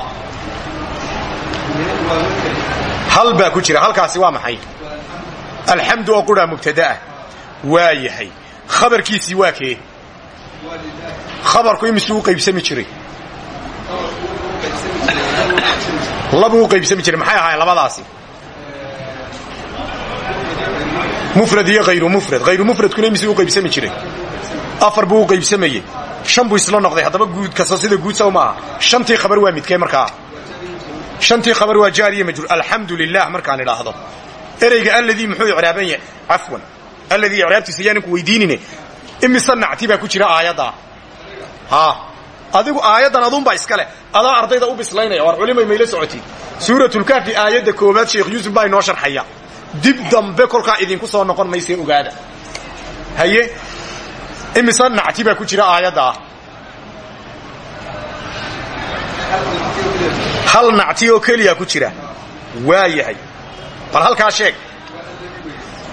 Hal baa ku jira halkaasi waa maxay? Alxamdu oo quraa mubtadaah waa yahay khabarkiisii waa kee? Khabarku imisuu u qaybsami jiray labuu qaybsami jiray maxay ahaayeen labadaasi? Mufrad iyo hayru mufrad. Hayru mufradkuna imisuu u qaybsami jiray. Afar buu u qaybsamayey. Shan buu isla noqday. Haddaba guud kasta sida guud saw maaha shantii khabar waa midkee markaa? Shantii khabar waa jaariya majruur. Alxamdu lilah markaan idhaahdo. Ereyga alladii muxuu icraaban yahay? Cafwan. Alladii icraabtiisa yaanan ku weydiinine. Imise nacti baa ku jira aayaddaa adigu aayaddan aduunbaa iska leh. Adaa ardayda u bislaynaya war culimay mayla socotid. Suuratulkaafi aayadda koowaad sheekh yuusuf baa inoo sharxaya. Dib dambe kolkaa idinku soo noqon maysee ogaada. Haye? Imise nacti baa ku jira aayaddaa hal nacti oo keliya ku jira. Waa yahay. Bal halkaa sheeg.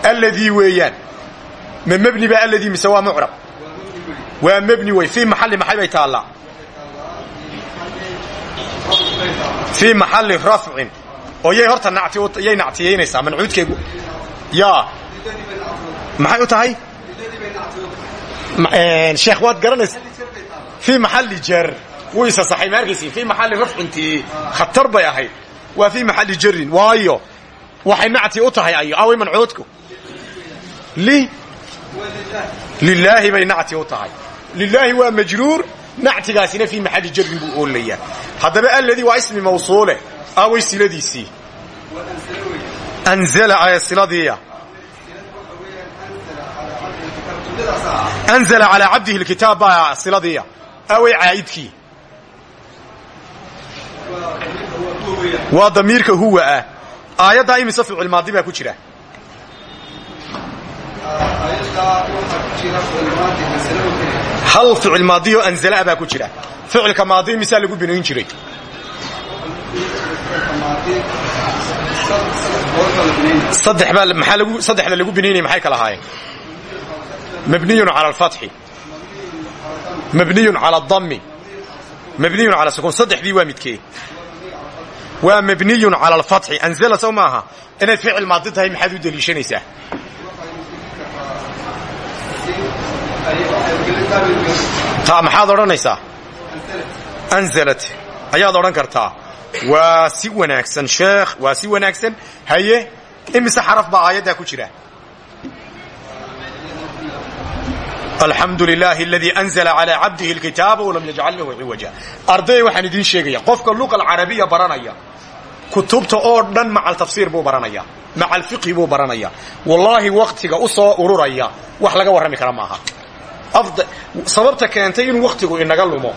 Alladii weeyaan. Ma mebni baa alladii mise waa mucrab? Waa mebni wey fii maxalli maxay bay taallaa fii maxalli rafcin oo yay horta nayay nactiyaynaysaa mancuudkeegu yaa maxay u tahay sheekh waad garanaysa fii maxalli jar wuu isa saxay ma arkaysi fii maxalli rafcintii khatar bay ahayd waa fii maxalli jarin waayo waxay nacti u tahay ayo away mancuudku li lilaahi bay nacti u tahay lilaahi waa majruur nactigaasina fii maxalli jarin buu oolayaa haddaba alladii waa ismi mawsuule away siladiisii anzala aya siladiiya anzala calaa cabdihi lkitaab baa siladiiya away caa'idkii waa damiirka huwa ah aayaddaa imise ficil maadi baa ku jira hal ficil maadiyo anzala baa ku jira? Ficilka maadi misaa lagu binayn jiray? Saddexda lagu binaynaya maxay kala ahaayeen mabniyun cala alfatxi. Mabniyun cala adammi mabniyun cala sukuun. Saddexdii waa midkee. Waa mabniyun cala alfatxi. Anzala sow maaha? Inayd ficil maadi tahay maxaad u deliishanaysaa taa maxaad odhanaysaa? Anzalat ayaad odhan kartaa. Waa si wanaagsan sheekh waa si wanaagsan. Haye imise xaraf baa aayaddaa ku jira? Alxamdu lilaahi aladii anzla calaa cabdihi alkitaaba walam yajcal lahu ciwaja arday waxaan idiin sheegaya qofka luqa alcarabiya baranaya kutubta oo dhan maca altafsiir buu baranaya maca alfiqhi buu baranaya. Wallaahi waktiga u soo ururaya wax laga warrami kara maaha sababta keentay inuu wakhtigu inaga lumo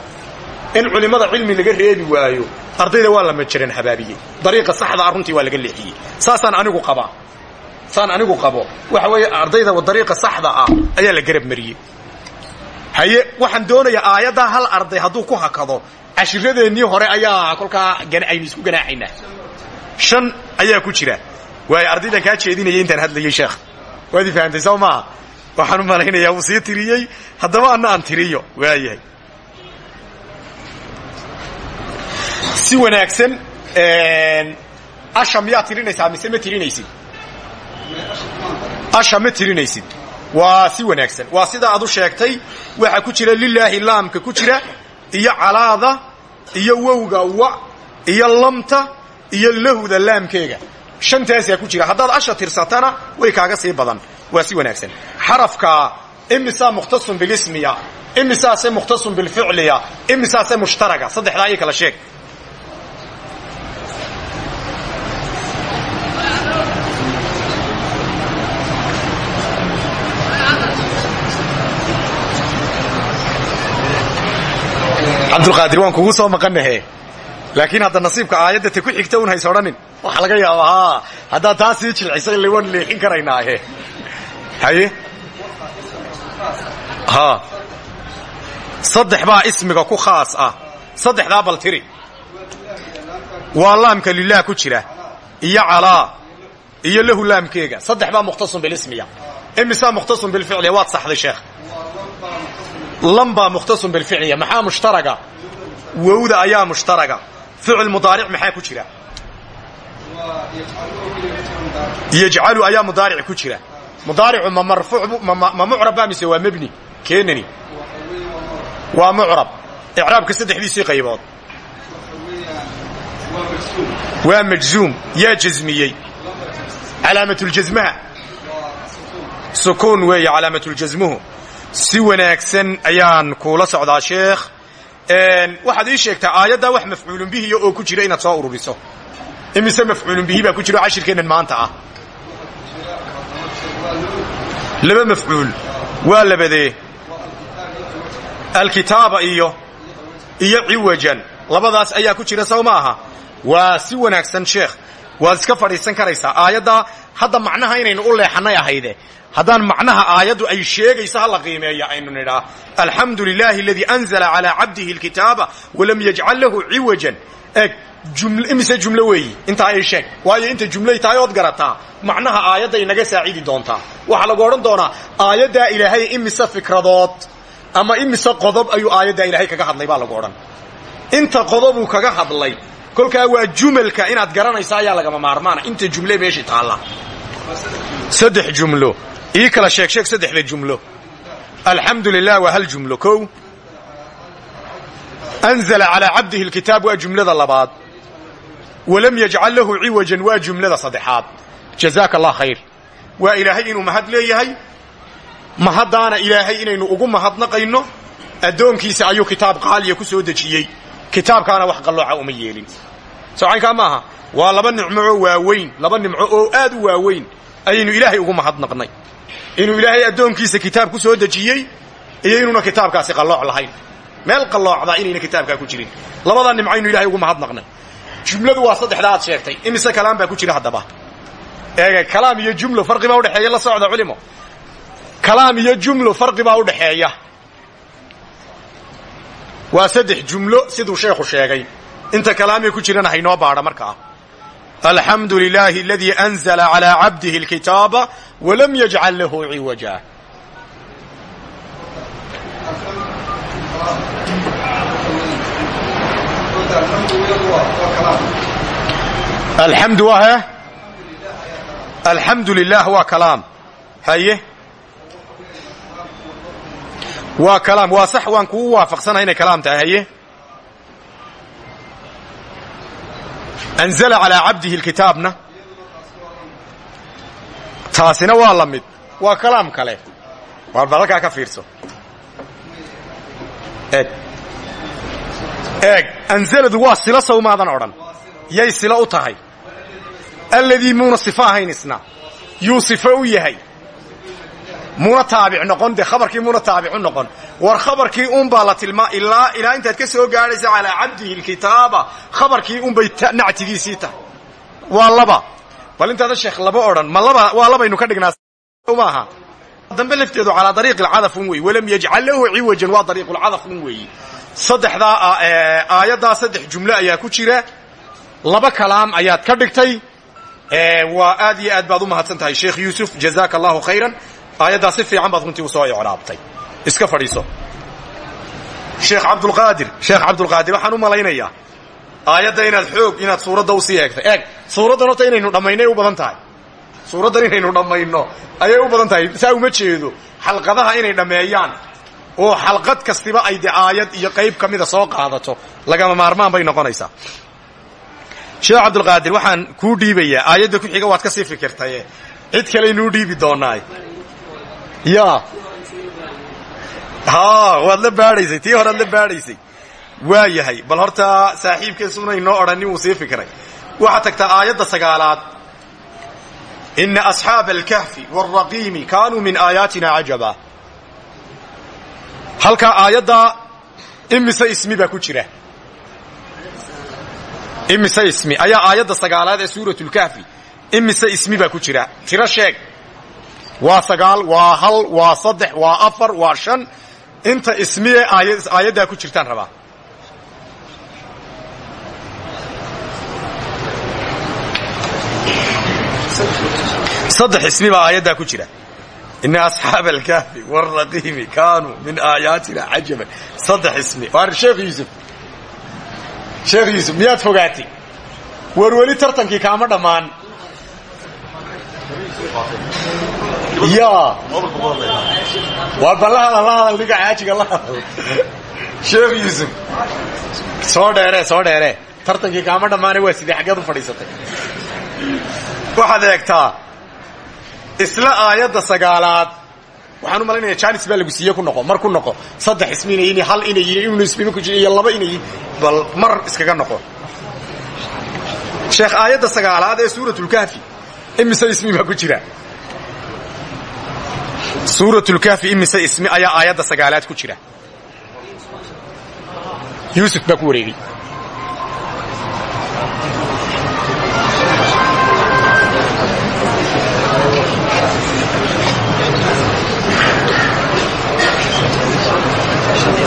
in culimmada cilmi laga reebi waayo ardayda waa la majaran habaabiyey dariiqa saxdaa runtii waa laga leexiyey. Saasaan anigu qabaa saan anigu qabo. Waxa weeye ardayda dariiqa saxda ah ayaa la garab mariyey. Haye waxaan doonayaa aayaddaa hal arday hadduu ku hakado cashiradeenii hore ayaa kolkaa aynu isku ganaaxaynaa shan ayaa ku jira. Waayo ardaydan kaa jeedinayay intaan hadlayey sheekh. Waad i fahamtay soo maaha waxaan u malaynayaa wuu sii tiriyey. Haddaba anna aan tiriyo waayahay si wanaagsan asha miyaad tirinaysaa mise ma tirinaysid? Asha ma tirinaysid. Waa si wanaagsan. Waa sida aad u sheegtay waxaa ku jira lilaahi laamka ku jira iyo calaada iyo wowga wa iyo lamta iyo lahuda laamkeega. Shantaasaa ku jira. Haddaad asha tirsatana way kaaga sii badan waa si wanaagsan. Xarafka imisaa mukhtasun bilismiya imisaase mukhtasun bilficliya imisaase mushtaraga. Saddexdaa ii kala sheeg. Cabdulqaadir waan kugu soo maqanahe laakiin hadda nasiibka aayadda ta ku xigta un hays odhanin. Waxa laga yaabaa haddaad taa sii jilcisa ila waan leexin karaynaahe haye ha. Saddex baa ismiga ku khaas ah. Saddexdaa bal tiri. Waa laamka lilah ku jira iyo calaa iyo lahu laamkeega. Saddex baa mukhtasun bilismiya imisaa mukhtasun bilficliya waad saxday sheekh. Lambaa mukhtasun bilficliya maxaa mushtaraga? Wowda ayaa mushtaraga. Ficil mudaaric maxaa ku jira? Yajcalu ayaa mudaaric ku jira mudaaricu ma mucrabba mise waa mebni keenani. Waa mucrab. Icraabka saddexdiisii qaybood. Waa majzuum. Yaa jasmiyey calaamatljasmaha sukuun weeye calaamatljasmuhu si wanaagsan ayaan kuula socdaa sheekh. Waxaad ii sheegtaa aayaddaa wax mafcuulun bihiya oo ku jira inaad soo ururiso. Imise mafcuulun bihi baa ku jira oo cashirkeennan maanta ah laba mafcuul waa labadee. Alkitaaba iyo iyo ciwajan. Labadaas ayaa ku jira sow ma aha. Waa si wanaagsan sheekh. Waad iska fadhiisan karaysaa. Aayaddaa hadda macnaha inaynu u leexannay ahayde. Haddaan macnaha aayaddu ay sheegayso ha la qiimeeya aynu nidhaa alxamdu lilaahi aladii anzala calaa cabdihi alkitaaba walam yajcal lahu ciwajan. Eeg imise jumlo weeyi intaa ay sheeg. Waayo inta jumlay tahay ood garataa macnaha aayadda inaga saacidi doontaa. Waxaa lagu odhan doonaa aayaddaa ilaahay imise fikradood ama imise qodob ayuu aayaddaa ilaahay kaga hadlay baa lagu odhan. Inta qodobuu kaga hadlay kolkaa waa jumalka inaad garanaysa ayaa lagama maarmaana. Inta jumle meeshii taalla. Saddex jumlo. Ii kala sheeg sheeg saddexda jumlo. Alxamdu lilah hal jumlo. Kow. Anzala calaa cabdihi alkitaab waa jumlada labaad walam yajcal lahu ciwajan waa jumlada saddexaad jazaaka allah khayr waa ilaahay inuu mahad leeyahay. mahaddaana ilaahay inaynu ugu mahadnaqayno addoonkiisa ayuu kitaab qaaliya ku soo dejiyey kitaabkaana wax qallooca uma yeelin socaynkaa maaha waa laba nicmo oo waaweyn laba nimco oo aad u waaweyn ayaynu ilaahay ugu mahadnaqnay inuu ilaahay addoonkiisa kitaab ku soo dejiyey iyo inuuna kitaabkaasi qallooc lahayn meel qalloocdaa inayna kitaabkaa ku jirin labadaa nimco aynu ilahay ugu mahadnaqnay jumladu waa saddexda aad sheegtay. Imise kalaam baa ku jira haddaba? Eega kalaam iyo jumlo farqi baa udhexeeya la socda culimo. Kalaam iyo jumlo farqi baa udhaxeeya waa saddex jumlo siduu sheekhu sheegay. Inta kalaamay ku jirana haynoo baadha markaa alxamdu lilaahi aladii anzala calaa cabdihi alkitaaba walam yajcal lahu ciwaja alxamdu waa he alxamdu lilah waa kalaam haye waa kalaam waa sax waan kuu waafaqsanahay inay kalaam tahay haye anzala calaa cabdihi lkitaabna taasina waa la mid waa kalaam kale waar bal halkaa ka fiirso eeg eeg anzaladu waa silo sawmaadan odhan. Yay silo u tahay. Alladii muuna sifo ahayn isna. Yuu sifo u yahay. Muuna taabic noqon dee khabarkii muuna taabicu noqon. War khabarkii unbaa la tilmaa ilaa ilaa intaad ka soo gaadhaysa calaa cabdihi lkitaaba khabarkii unbay nactigiisii tahay. Waa laba. Bal intaada sheekh laba odhan ma laba waa labaynu ka dhignaa. Maaha dambe lafteedu calaa dariiqi alcadafun wey walam yajcal lahu ciwajan waa dariiqulcadafun weeyi saddexdaa aayaddaa saddex jumlo ayaa ku jira. Laba kalaam ayaad ka dhigtay. Waa aad iyo aad baad u mahadsan tahay sheekh yuusuf. Jazaaka allahu khayran. Aayaddaa si fiican baad runtii u soo icraabtay iska fadhiiso. Sheekh cabdulqaadir sheekh cabdulqaadir waxaan u malaynayaa. Aayadda inaad xoog inaad suuradda u sii eegtay eeg suuraddan horta inaynu dhammaynay u badan tahay. Suuraddan inaynu dhammayno ayay u badan tahay. Saa uma jeedo. Xalqadaha inay dhammeeyaan oo xalqad kastiba ay de aayad iyo qayb ka mida soo qaadato lagama maarmaan bay noqonaysaa. Sheekh cabdulqaadir waxaan kuu dhiibayaa aayadda ku xiga waad ka sii fikirtaye cid kaleynuu dhiibi doonaa ya waad la baadhaysay tii horead la baadhaysay. Waa yahay bal horta saaxiibkeesuna inoo odhanin wuu sii fikray waxaad tagtaa aayadda sagaalaad. Ina asxaaba alkahfi wاlraqiimi kaanuu min aayaatina cajaba halkaa aayadda imise ismi baa ku jira. Imise ismi. Ayaa aayadda sagaalaad ee suurat lkahfi imise ismi baa ku jira. Tiro sheeg. Waa sagaal waa hal waa saddex waa afar waa shan. Inta ismiye aayaddaa ku jirtaan rabaa. Saddex ismi baa aayaddaa ku jira ina asxaaba alkahfi wاlraqiimi kaanuu min aayaatina cajaban saddex ismi. Waar sheekh yuusuf. Sheekh yuusuf miyaad fogaatay? War weli tartankii kaama dhammaan. Ya waa bal la hadal ninka caajiga la hadal sheekh yuusuf. Soo dheere soo dheere. Tartankii kaama dhammaane waa sidee xaggeed u fadhiisatay. Waxaad eegtaa isla aayadda sagaalaad. Waxaan u malaynaya janis baa lagu siiye ku noqo mar ku noqo. Saddex ismi inay yihiin hal inay yihiin inu ismima ku jira iyo laba inay yihiin bal mar iskaga noqo. Sheekh aayadda sagaalaad ee suuratulkahfi imise ismi baa ku jira? Suuratulkahfi imise ismi ayaa aayadda sagaalaad ku jira. Yuusuf baa ku wareegay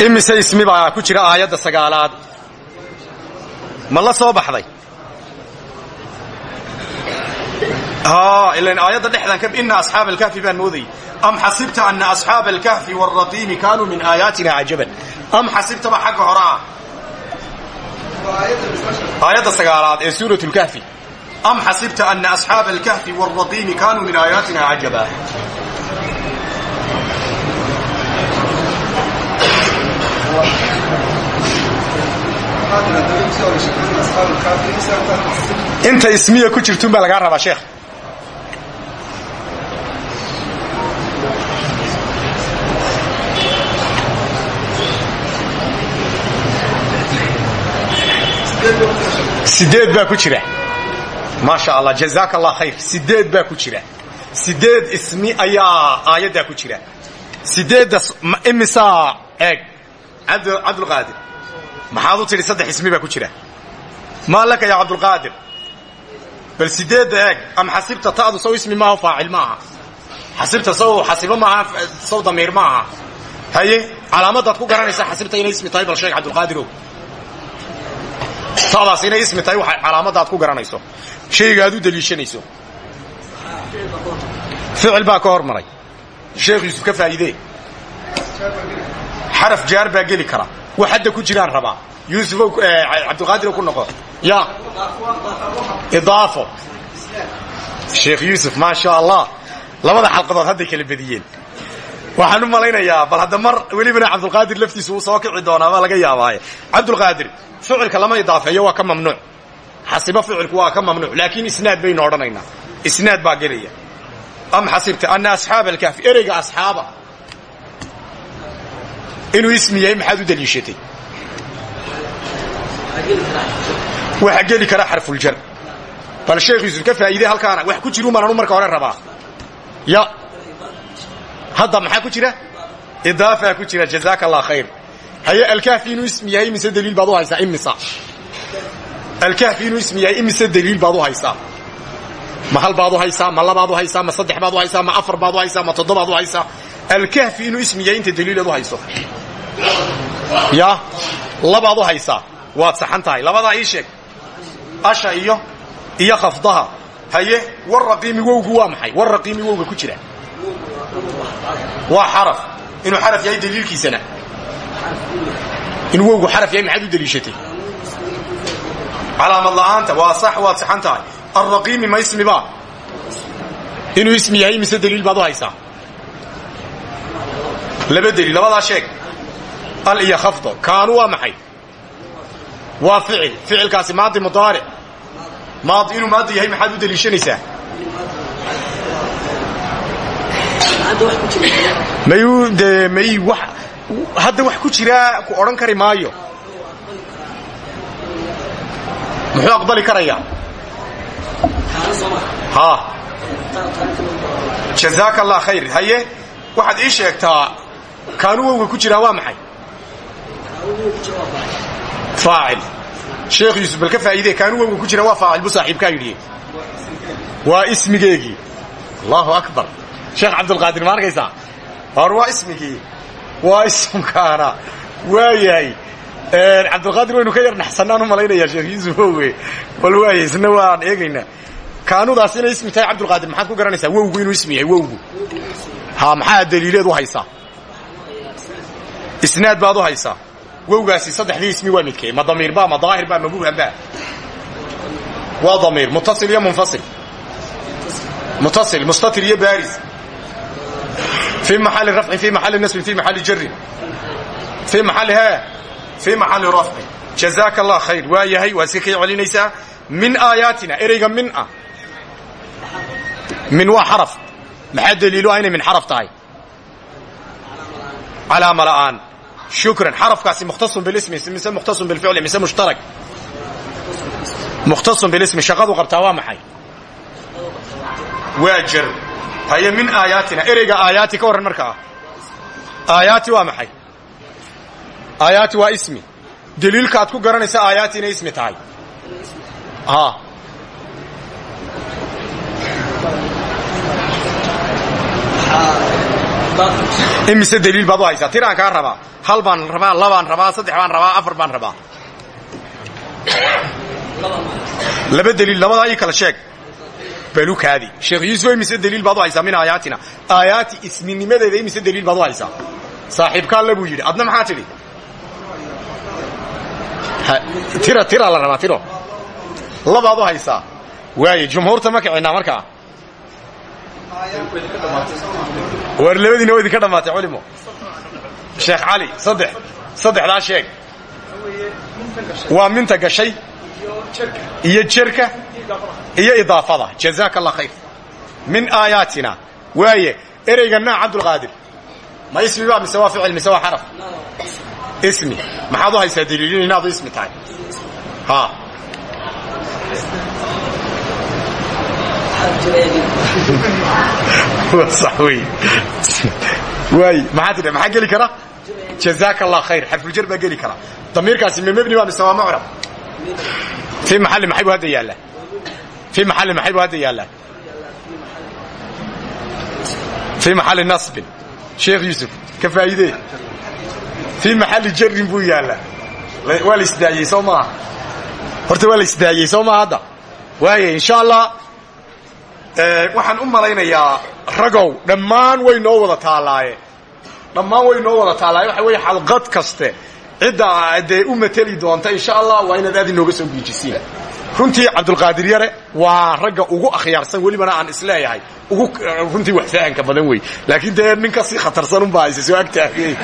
imise ismi baa ku jira aayadda sagaalaad. Ma la soo baxday? Ilan aayadda dhexdan ina asxaaba alkahfi baan moodayay am xasibta ana asxaaba alkahfi wاlraqiimi kaanuu min aayaatina cajaban? Am xasibtaba xagga hore ah? Aayadda sagaalaad ee suurat lkahfi am xasibta ana asxaaba alkahfi wاlraqiimi kaanuu min aayaatina cajaba inta ismiya ku jirtun baa lagaa rabaa sheekh. Sideed baa ku jira. Maasha allah jazaaka allah khayr. Sideed baa ku jira. Sideed ismi ayaa aayaddaa ku jira. Sideeddas imisaa eeg. Cabdulqaadir maxaad u tidhi saddex ismi baa ku jira? Maa laka ya cabdulqaadir bal sideedda eeg? Am xasibta ta'du saw ismi maaha faacil maaha. Xasibta saw xasibo maaha saw damiir maaha. Haye calaamadaad ku garanaysaa xasibta inay ismi tahay bal sheeg cabdulqaadirow ta'daas inay ismi tahay waxa calaamadaad ku garanayso. Shayga aad u daliishanayso ficil baa ka hormaray sheekh yuusuf ka faa'iidee. Xaraf jaar baa geli kara wax hadda ku jiraan rabaa. Yuusufow cabdulqaadir ku noqo. Ya. Idaafo. Sheekh yuusuf maa sha allah labada xalqadood hadday kala bediyeen. Waxaan u malaynayaa bal hadda mar welibana cabdulqaadir laftiisu uu soo kici doonaa baa laga yaabaaye cabdulqaadir ficilka lama idaafeeyo waa ka mamnuuc. Xasibo ficilku waa ka mamnuuc laakiin isnaad baynu odhanaynaa isnaad baa gelaya. Am xasibta ana asxaaba alkahfi ereyga asxaaba inuu ismi yahay maxaad u daliishatay waxa geli kara xarfuljar bal sheekh yuusuf ka faa'iide halkaana wax ku jiru maan anu marka hore rabaa ya hadda maxaa ku jira idaafaa ku jira jazaaka allah khayr haye alkahfi inuu ismi yahay imise daliil baad u haysaa imisa alkahfi inuu ismi yahay imise daliil baad u haysaa ma hal baad u haysaa ma labaad u haysaa ma saddex baad u haysaa ma afar baad u haysaa ma toddobaad u haysaa alkahfi inuu ismi yahay inta daliileed u hayso ya labaad u haysaa waad saxan tahay. Labadaa ii sheeg. Asha iyo iyo khafdaha. Haye waraqiimi wowgu waa maxay? Waraqiimi wowga ku jira. Waa xaraf. Inuu xaraf yahay daliilkiisana. Inuu wowgu xaraf yahay maxaad u daliishatay? Calaamad la'aanta. Waa sax waad saxan tahay. Alraqiimi ma ismiba inuu ismi yahay mise daliil baad u haysaa? Laba daliil. Labadaa sheeg al iyo khafdo kaanu waa maxay? Waa ficil. Ficilkaasi maadi mudaaric maadi inuu maadi yahay maxaad u daliishanaysaa mayu de may wax hadda wax ku jiraa ku odhan kari maayo. Muxuu aqbali karayaa? Ha. Jazaaka allah khayr. Haye waxaad ii sheegtaa kaanu wowga ku jiraa waa maxay sheekh yuusuf bal ka faa'iidee kaanu wowga ku jira waa faacil bu saaxiibkaa yidhi waa ismigeegii allahu akbar sheekh cabdulqaadir ma arkaysaa hor waa ismigii waa ismkaana waa yahay cabdulqaadir waynu ka yar naxsannaan u malaynayaa sheekh yuusuf owe bal waaya isna waan eegaynaa kaanudaas inay ismi tahay cabdulqaadir maxaad ku garanaysaa wowgu inuu ismi yahay wowgu ha maxaa daliileed u haysaa isnaad baad u haysaa wowgaasi saddexdii ismi waa midkee ma damiirba ma daahirba ma mubhamba waa damiir. Muttasil iyo munfasil? Muttasil. Mustatir iyo baaris? Fii maxalli rafcin fii maxalli nasbin fii maxalli jarrin? Fii maxalli he fii maxalli rafcin jazaaka allah khayr. Waa yahay waa iska kay celinaysaa. Min aayaatina ereyga min ah. Min waa xaraf. Maxaa daliilu ah inay min xaraf tahay? Calaama la'aan shukran xarafkaasi mukhtasun bilismi mise mukhtasun bilficli mise mushtarak mukhtasun bilismi shaqadu qabtaa waa maxay waa jar haye min aayaatina ereyga aayaati ka warran markaa aayaati waa maxay aayaati waa ismi daliilka aad ku garanaysa aayaati inay ismi tahay ha imise daliil baad u haysaa? Tiraan kaa rabaa. Hal baan rabaa labaan rabaa saddex baan rabaa afar baan rabaa. Laba daliil labadaa ii kala sheeg. Balukaadi sheekh yuusuf imise daliil baad u haysaa? Min aayaatina aayaati isminimadeeda imise daliil baad u haysaa? Saaxiibkaalla buu yidhi. Adna maxaa tidhi? Tira tiraa la rabaa tiro. Labaad u haysaa. Waaye jumhuurta ma kicinaa markaa war labadiina waa idinka dhammaatay culimo. Sheekh cali saddex. Saddexdaa sheeg. Waa minta gashay. Iyo jerka iyo idaafada. Jazaaka allah khayr. Min aayaatina. Waaye ereyga naa cabdulqaadir ma ismi ba mise waa ficil mise waa xaraf? Ismi. Maxaad u haysaa daliilin inaadu ismi tahay waay. (laughs) Tidhi maxaa geli kara? Jazaaka allah khayr xarfuljar baa geli kara. Damiirkaasi ma mebni ba mise waa mucrab fii maxalli maxay buu hadda yaallaa? Fii maxalli maxay buu hadda yaallaa? Fii maxalli nasbin. Sheekh yuusuf ka faa'iidee? Fii maxalli jarrin buu yaallaa. Waa la isdaayey soo maaha horta waa la isdaayey soo maaha hadda. Waaya insha allah waxaan u malaynayaa ragow. Dhammaan way noo wada taallaaye dhammaan way noo wada taallaa waxa weeye xalqad kaste cidda dee u mateli doonta insha allah waa inaad aad inooga soo giijisiin runtii cabdulqaadir yare waa ragga ugu akhyaarsan welibana aan is leeyahay ugu runtii wax fahanka badan wey laakiin dee nin ka sii khatarsan unbaa isa soo agtaagay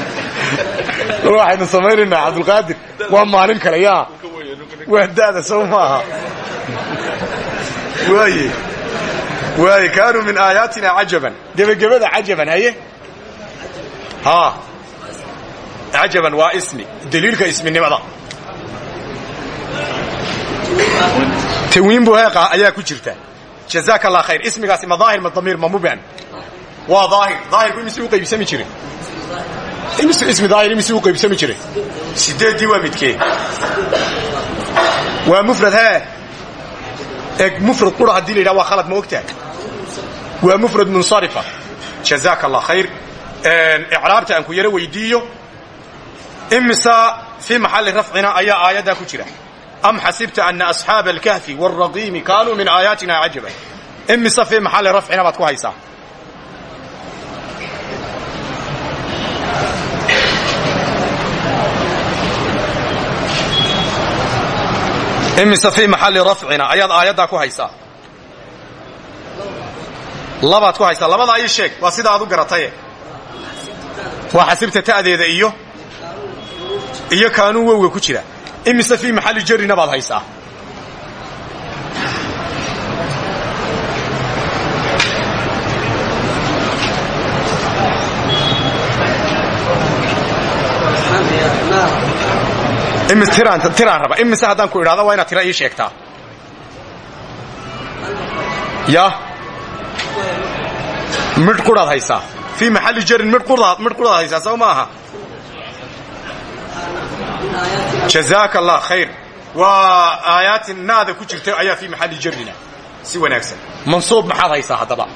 (laughs) waxaynu samaynaynaa cabdulqaadir waa maalin kale yaa. Waa da'da sow maaha. Waaye waaye kaanuu min aayaatina cajaban. Gebagabada cajaban haye? Ha. Cajaban waa ismi. Daliilka isminimada. Tanwiin buu heeqa ayaa ku jirta. Jazaaka allah khayr. Ismigaasi ma daahir ma damiir ma mubhan waa daahir. Daahirku imise u qaybsami jiray. Imise ismi daahir imise u qaybsami jiray. Sideeddii waa midkee? Waa mufrad hee mufrad qura haddii la yidhaha waa khalad ma ogtahay? Waa mufrad munsarifa. Jazaaka allah khayr icraabta aan ku yaro weydiiyo. Imisa fii maxalli rafcina ayaa aayaddaa ku jira? Am xasibta ana asxaaba alkahfi wاlraqiimi kaanuu min aayaatina cajaban imise fii maxalli rafcina baad ku haysaa imise fii maxalli rafcina ayaad aayaddaa ku haysaa labaad ku haysaa labadaa ii sheeg waa sida aad u garataye waa xasibta ta'deeda iyo iyo kaanuu wowga ku jira. Imise fii maxalli jarrina baad haysaa tiraan raba. Imise haddaan ku idhahda waa inaad tira ii sheegtaa ya? Midh quraad haysaa fii maxalli jarin midh quraad haysaa soo ma aha. Jazaaka allah khayr. Waa aayaati naada ku jirta ayaa fii maxalli jarrina si wanaagsan. Mansuub maxaad haysaa haddaba?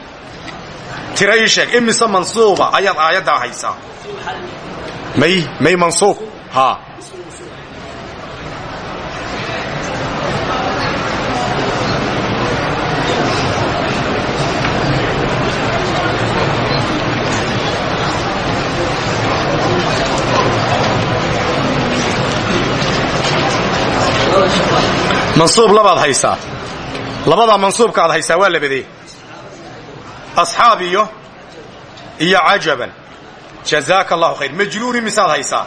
Tira ii sheeg. Imise mansuuba ayaad aayaddaa haysaa may may mansuub. Haa mansuub labaad haysaa. Labadaa mansuubka aad haysaa waa labadee asxaab iyo iyo cajaban. Jazaaka allahu khayr. Majruuri misaad haysaa.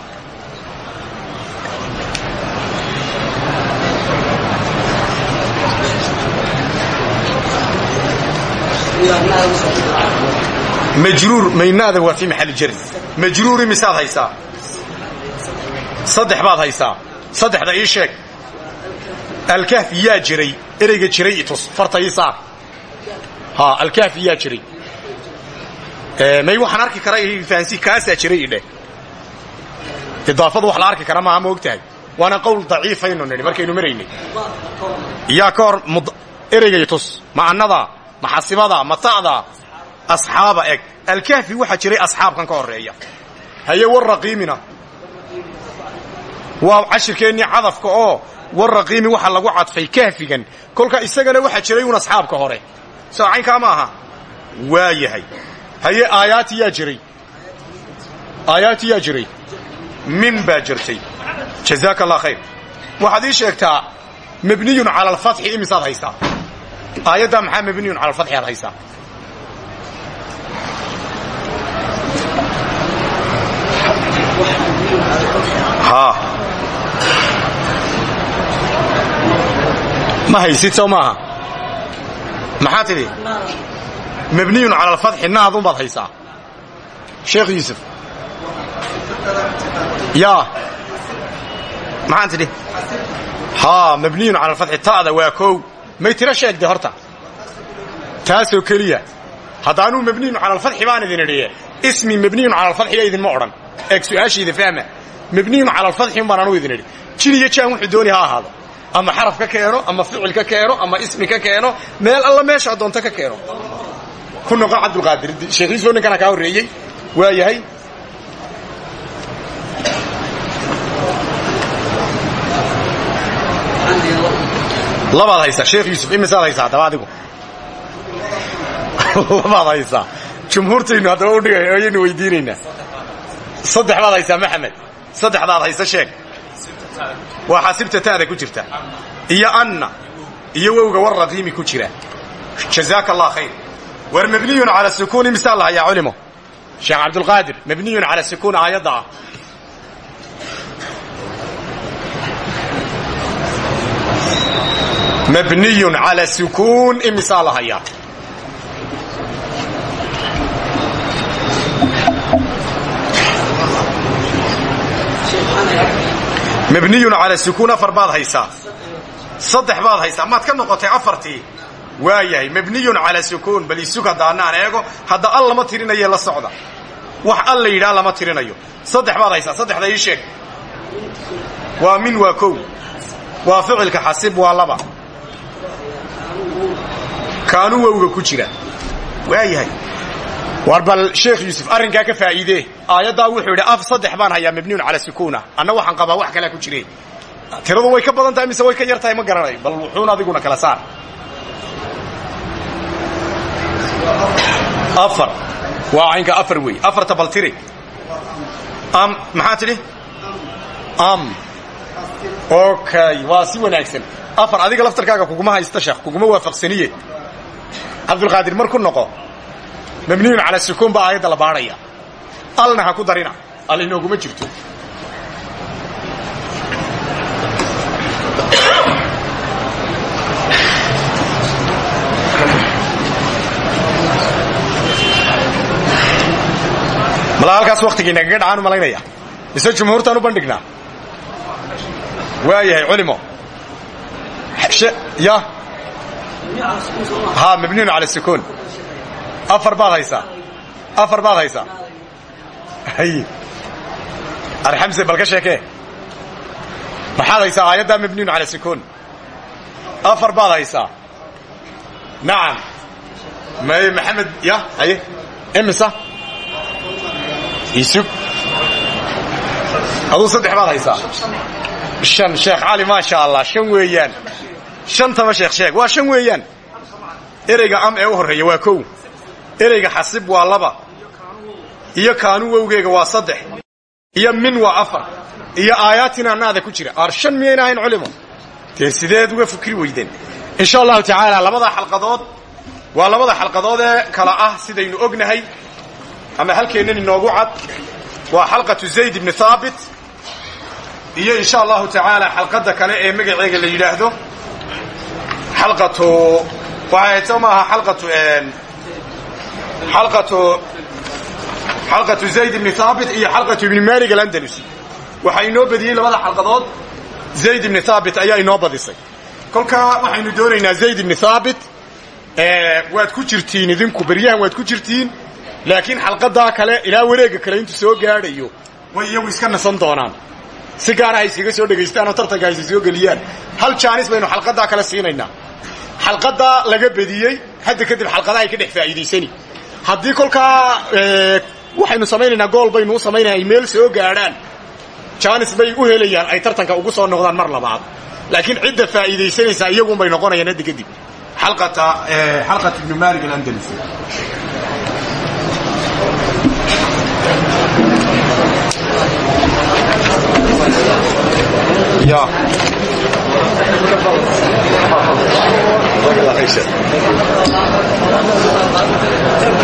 Majruur maynaada waa fii maxalli jari majruuri misaad haysaa. Saddex baad haysaa. Saddexda ii sheeg alkahfi yaa jiray ereyga jiray itus farta ii saar. Ha alkahfi yaa jiray. May waxaan arki kara fahansi kaasaa jiray idheh idaafadu wax la arki kara maaha ma og tahay waana qowl daciifaynu nidhi markaynu maraynay yaa ka hor ereyga itus ma annada ma xasibada ma ta'da asxaaba eg. Alkahfi waxaa jiray asxaabkan ka horreeya haye war raqiimina. Waa cashirkeennii cadafka oo waraqiimi waxa lagu cadfay kahfigan. Kolka isagana waxaa jiray un asxaabka hore. Soo caynkaa ma aha? Waa yahay. Haye aayaati yaa jiray. Aayaati yaa jiray. Min baa jirtay. Jazaaka allah khayr. Waxaad ii sheegtaa mabniyun cala alfatxi imisaad haysaa aayaddaa maxaa mabniyun cala alfatxi aad haysaa haa ma haysid soo maaha. Maxaa tidhi? Mabniyun cala alfatxi naadunbaad haysaa. Sheekh yuusuf. Yaa. Maxaan tidhi? Haa mabniyun cala alfatxi ta'da waa kow. May tiro sheegde horta. Taasoo keliya. Haddaanuu mabniyun cala alfatxi baan idin idhiye. Ismi mabniyun cala alfatxiba idinma odhan. Eeg su'aashayda fahma. Mabniyun cala alfatxi un baan anuu idin idhi. Jin iyo jaan wuxuu dooni ha ahaado ama xaraf ka keeno ama ficil ka keeno ama ismi ka keeno meel alla meeshaa doonto ka keeno. Ku noqon cabdulqaadir sheekh yuusuf ninkana kaa horreeyey. Waa yahay. Labaad haysaa. Sheekh yuusuf imisaad haysaa haddaba adigu. (laughs) Labaad haysaa. Jumhuurtaynu haddaba udhigay ayaynu weydiinaynaa saddex baad haysaa maxamed. Saddexdaad haysa sheeg waa xasibta ta'da ku jirta. Iyo anna iyo wowga war raqiimi ku jira. Jazaaka allah khayr. War mabniyun cala sukuuni misaal la hayaa culimo. Sheekh cabdulqaadir mabniyun cala sukuun aayadda ah. Mabniyun cala sukuun imisaa la hayaa mabniyun cala sukuun afar baad haysaa. Saddex baad haysaa. Maad ka noqotay afartii. Waa yahay mabniyun cala sukuun bal isug haddaanaan eego hadda al lama tirinaye la socda. Wax al la yidhaha lama tirinayo. Saddex baad haysaa. Saddexda ii sheeg. Waa min waa kow. Waa ficilka xasib waa laba. Kaanu wowga ku jira. Waa yahay war bal sheekh yuusuf arrinkaa ka faa'iidee? Aayaddaa wuxuu yidhi af saddex baan hayaa mabniyun cala sukuuna. Anna waxaan qabaa wax kalea ku jireen tiradu way ka badan tahay mise way ka yar tahay ma garanayo bal wuxuun adiguna kala saar. Afar. Waa caynka afar wey afarta bal tiri. Am maxaa tidhi? Am. Okay waa si wanaagsan. Afar adiga laftarkaaga kuguma haysta sheekh kuguma waafaqsaniye. Cabdulqaadir mar ku noqo mabniyun cala sukuun baa aayadda la baadhaya alna ha ku darina al inooguma jirto malaa halkaas waktigii nagaga dhacaan u malaynaya mise jumhuurtaan u bandhignaa waa yahay culimo ya ha mabniyun cala sukuun afar baad haysaa afar baad haysaa hay arxamse bal ka sheekee maxaad haysaa aayaddaa mabniyun cala sukuun afar baad haysaa nacam may maxamed ya haye imisa isug aduu saddex baad haysaa shan sheekh cali maasha allah shan weeyaan. Shantaba sheekh sheeg waa shan weeyaan. Ereyga am ee u horreeya waa kow ereyga xasib waa laba. Iyo kaanu wowgeega waa saddex. Iyo min waa afar. Iyo aayaatina naada ku jira. Ar shan miyayna ahayn culimo? Dee sideed uga fikri weydeen. Insha allahu tacaala labada xalqadood waa labada xalqadood ee kala ah sidaynu ognahay. Ama halkeennan inoogu cad waa xalqatu zayd ibni haabit iyo insha allahu tacaala xalqadda kale ee magaceega la yidhaahdo. Xalqatu waxay soo maaha xalqatu xalqatu zayd ibni haabit iyo xalqatu ibni malik alandalusi. Waxaa inoo badiyey labada xalqadood zayd ibni haabit ayaa inoo badisay. Kolkaa waxaynu doonaynaa zayd ibni haabit waad ku jirtiin idinku beryahan waad ku jirtiin laakiin xalqadaa kale ilaa wareegga kale intu soo gaadhayo way iyagu iska nasan doonaan. Si gaara hay iskaga soo dhagaystaan oo tartanka hayse soo geliyaan. Hal jaanis baynu xalqadaa kale siinaynaa. Xalqadaa laga bediyey hadda kadib xalqadaha ay ka dhex faa'iidaysani haddii kolkaa waxaynu samaynaynaa gool baynu u samaynaya ay meel soo gaadhaan jaanis bay u helayaan ay tartanka ugu soo noqdaan mar labaad. Laakiin cidda faa'iidaysanaysaa iyagun bay noqonayaan hadda kadib. Xalqat ibnu malik alandalusi ya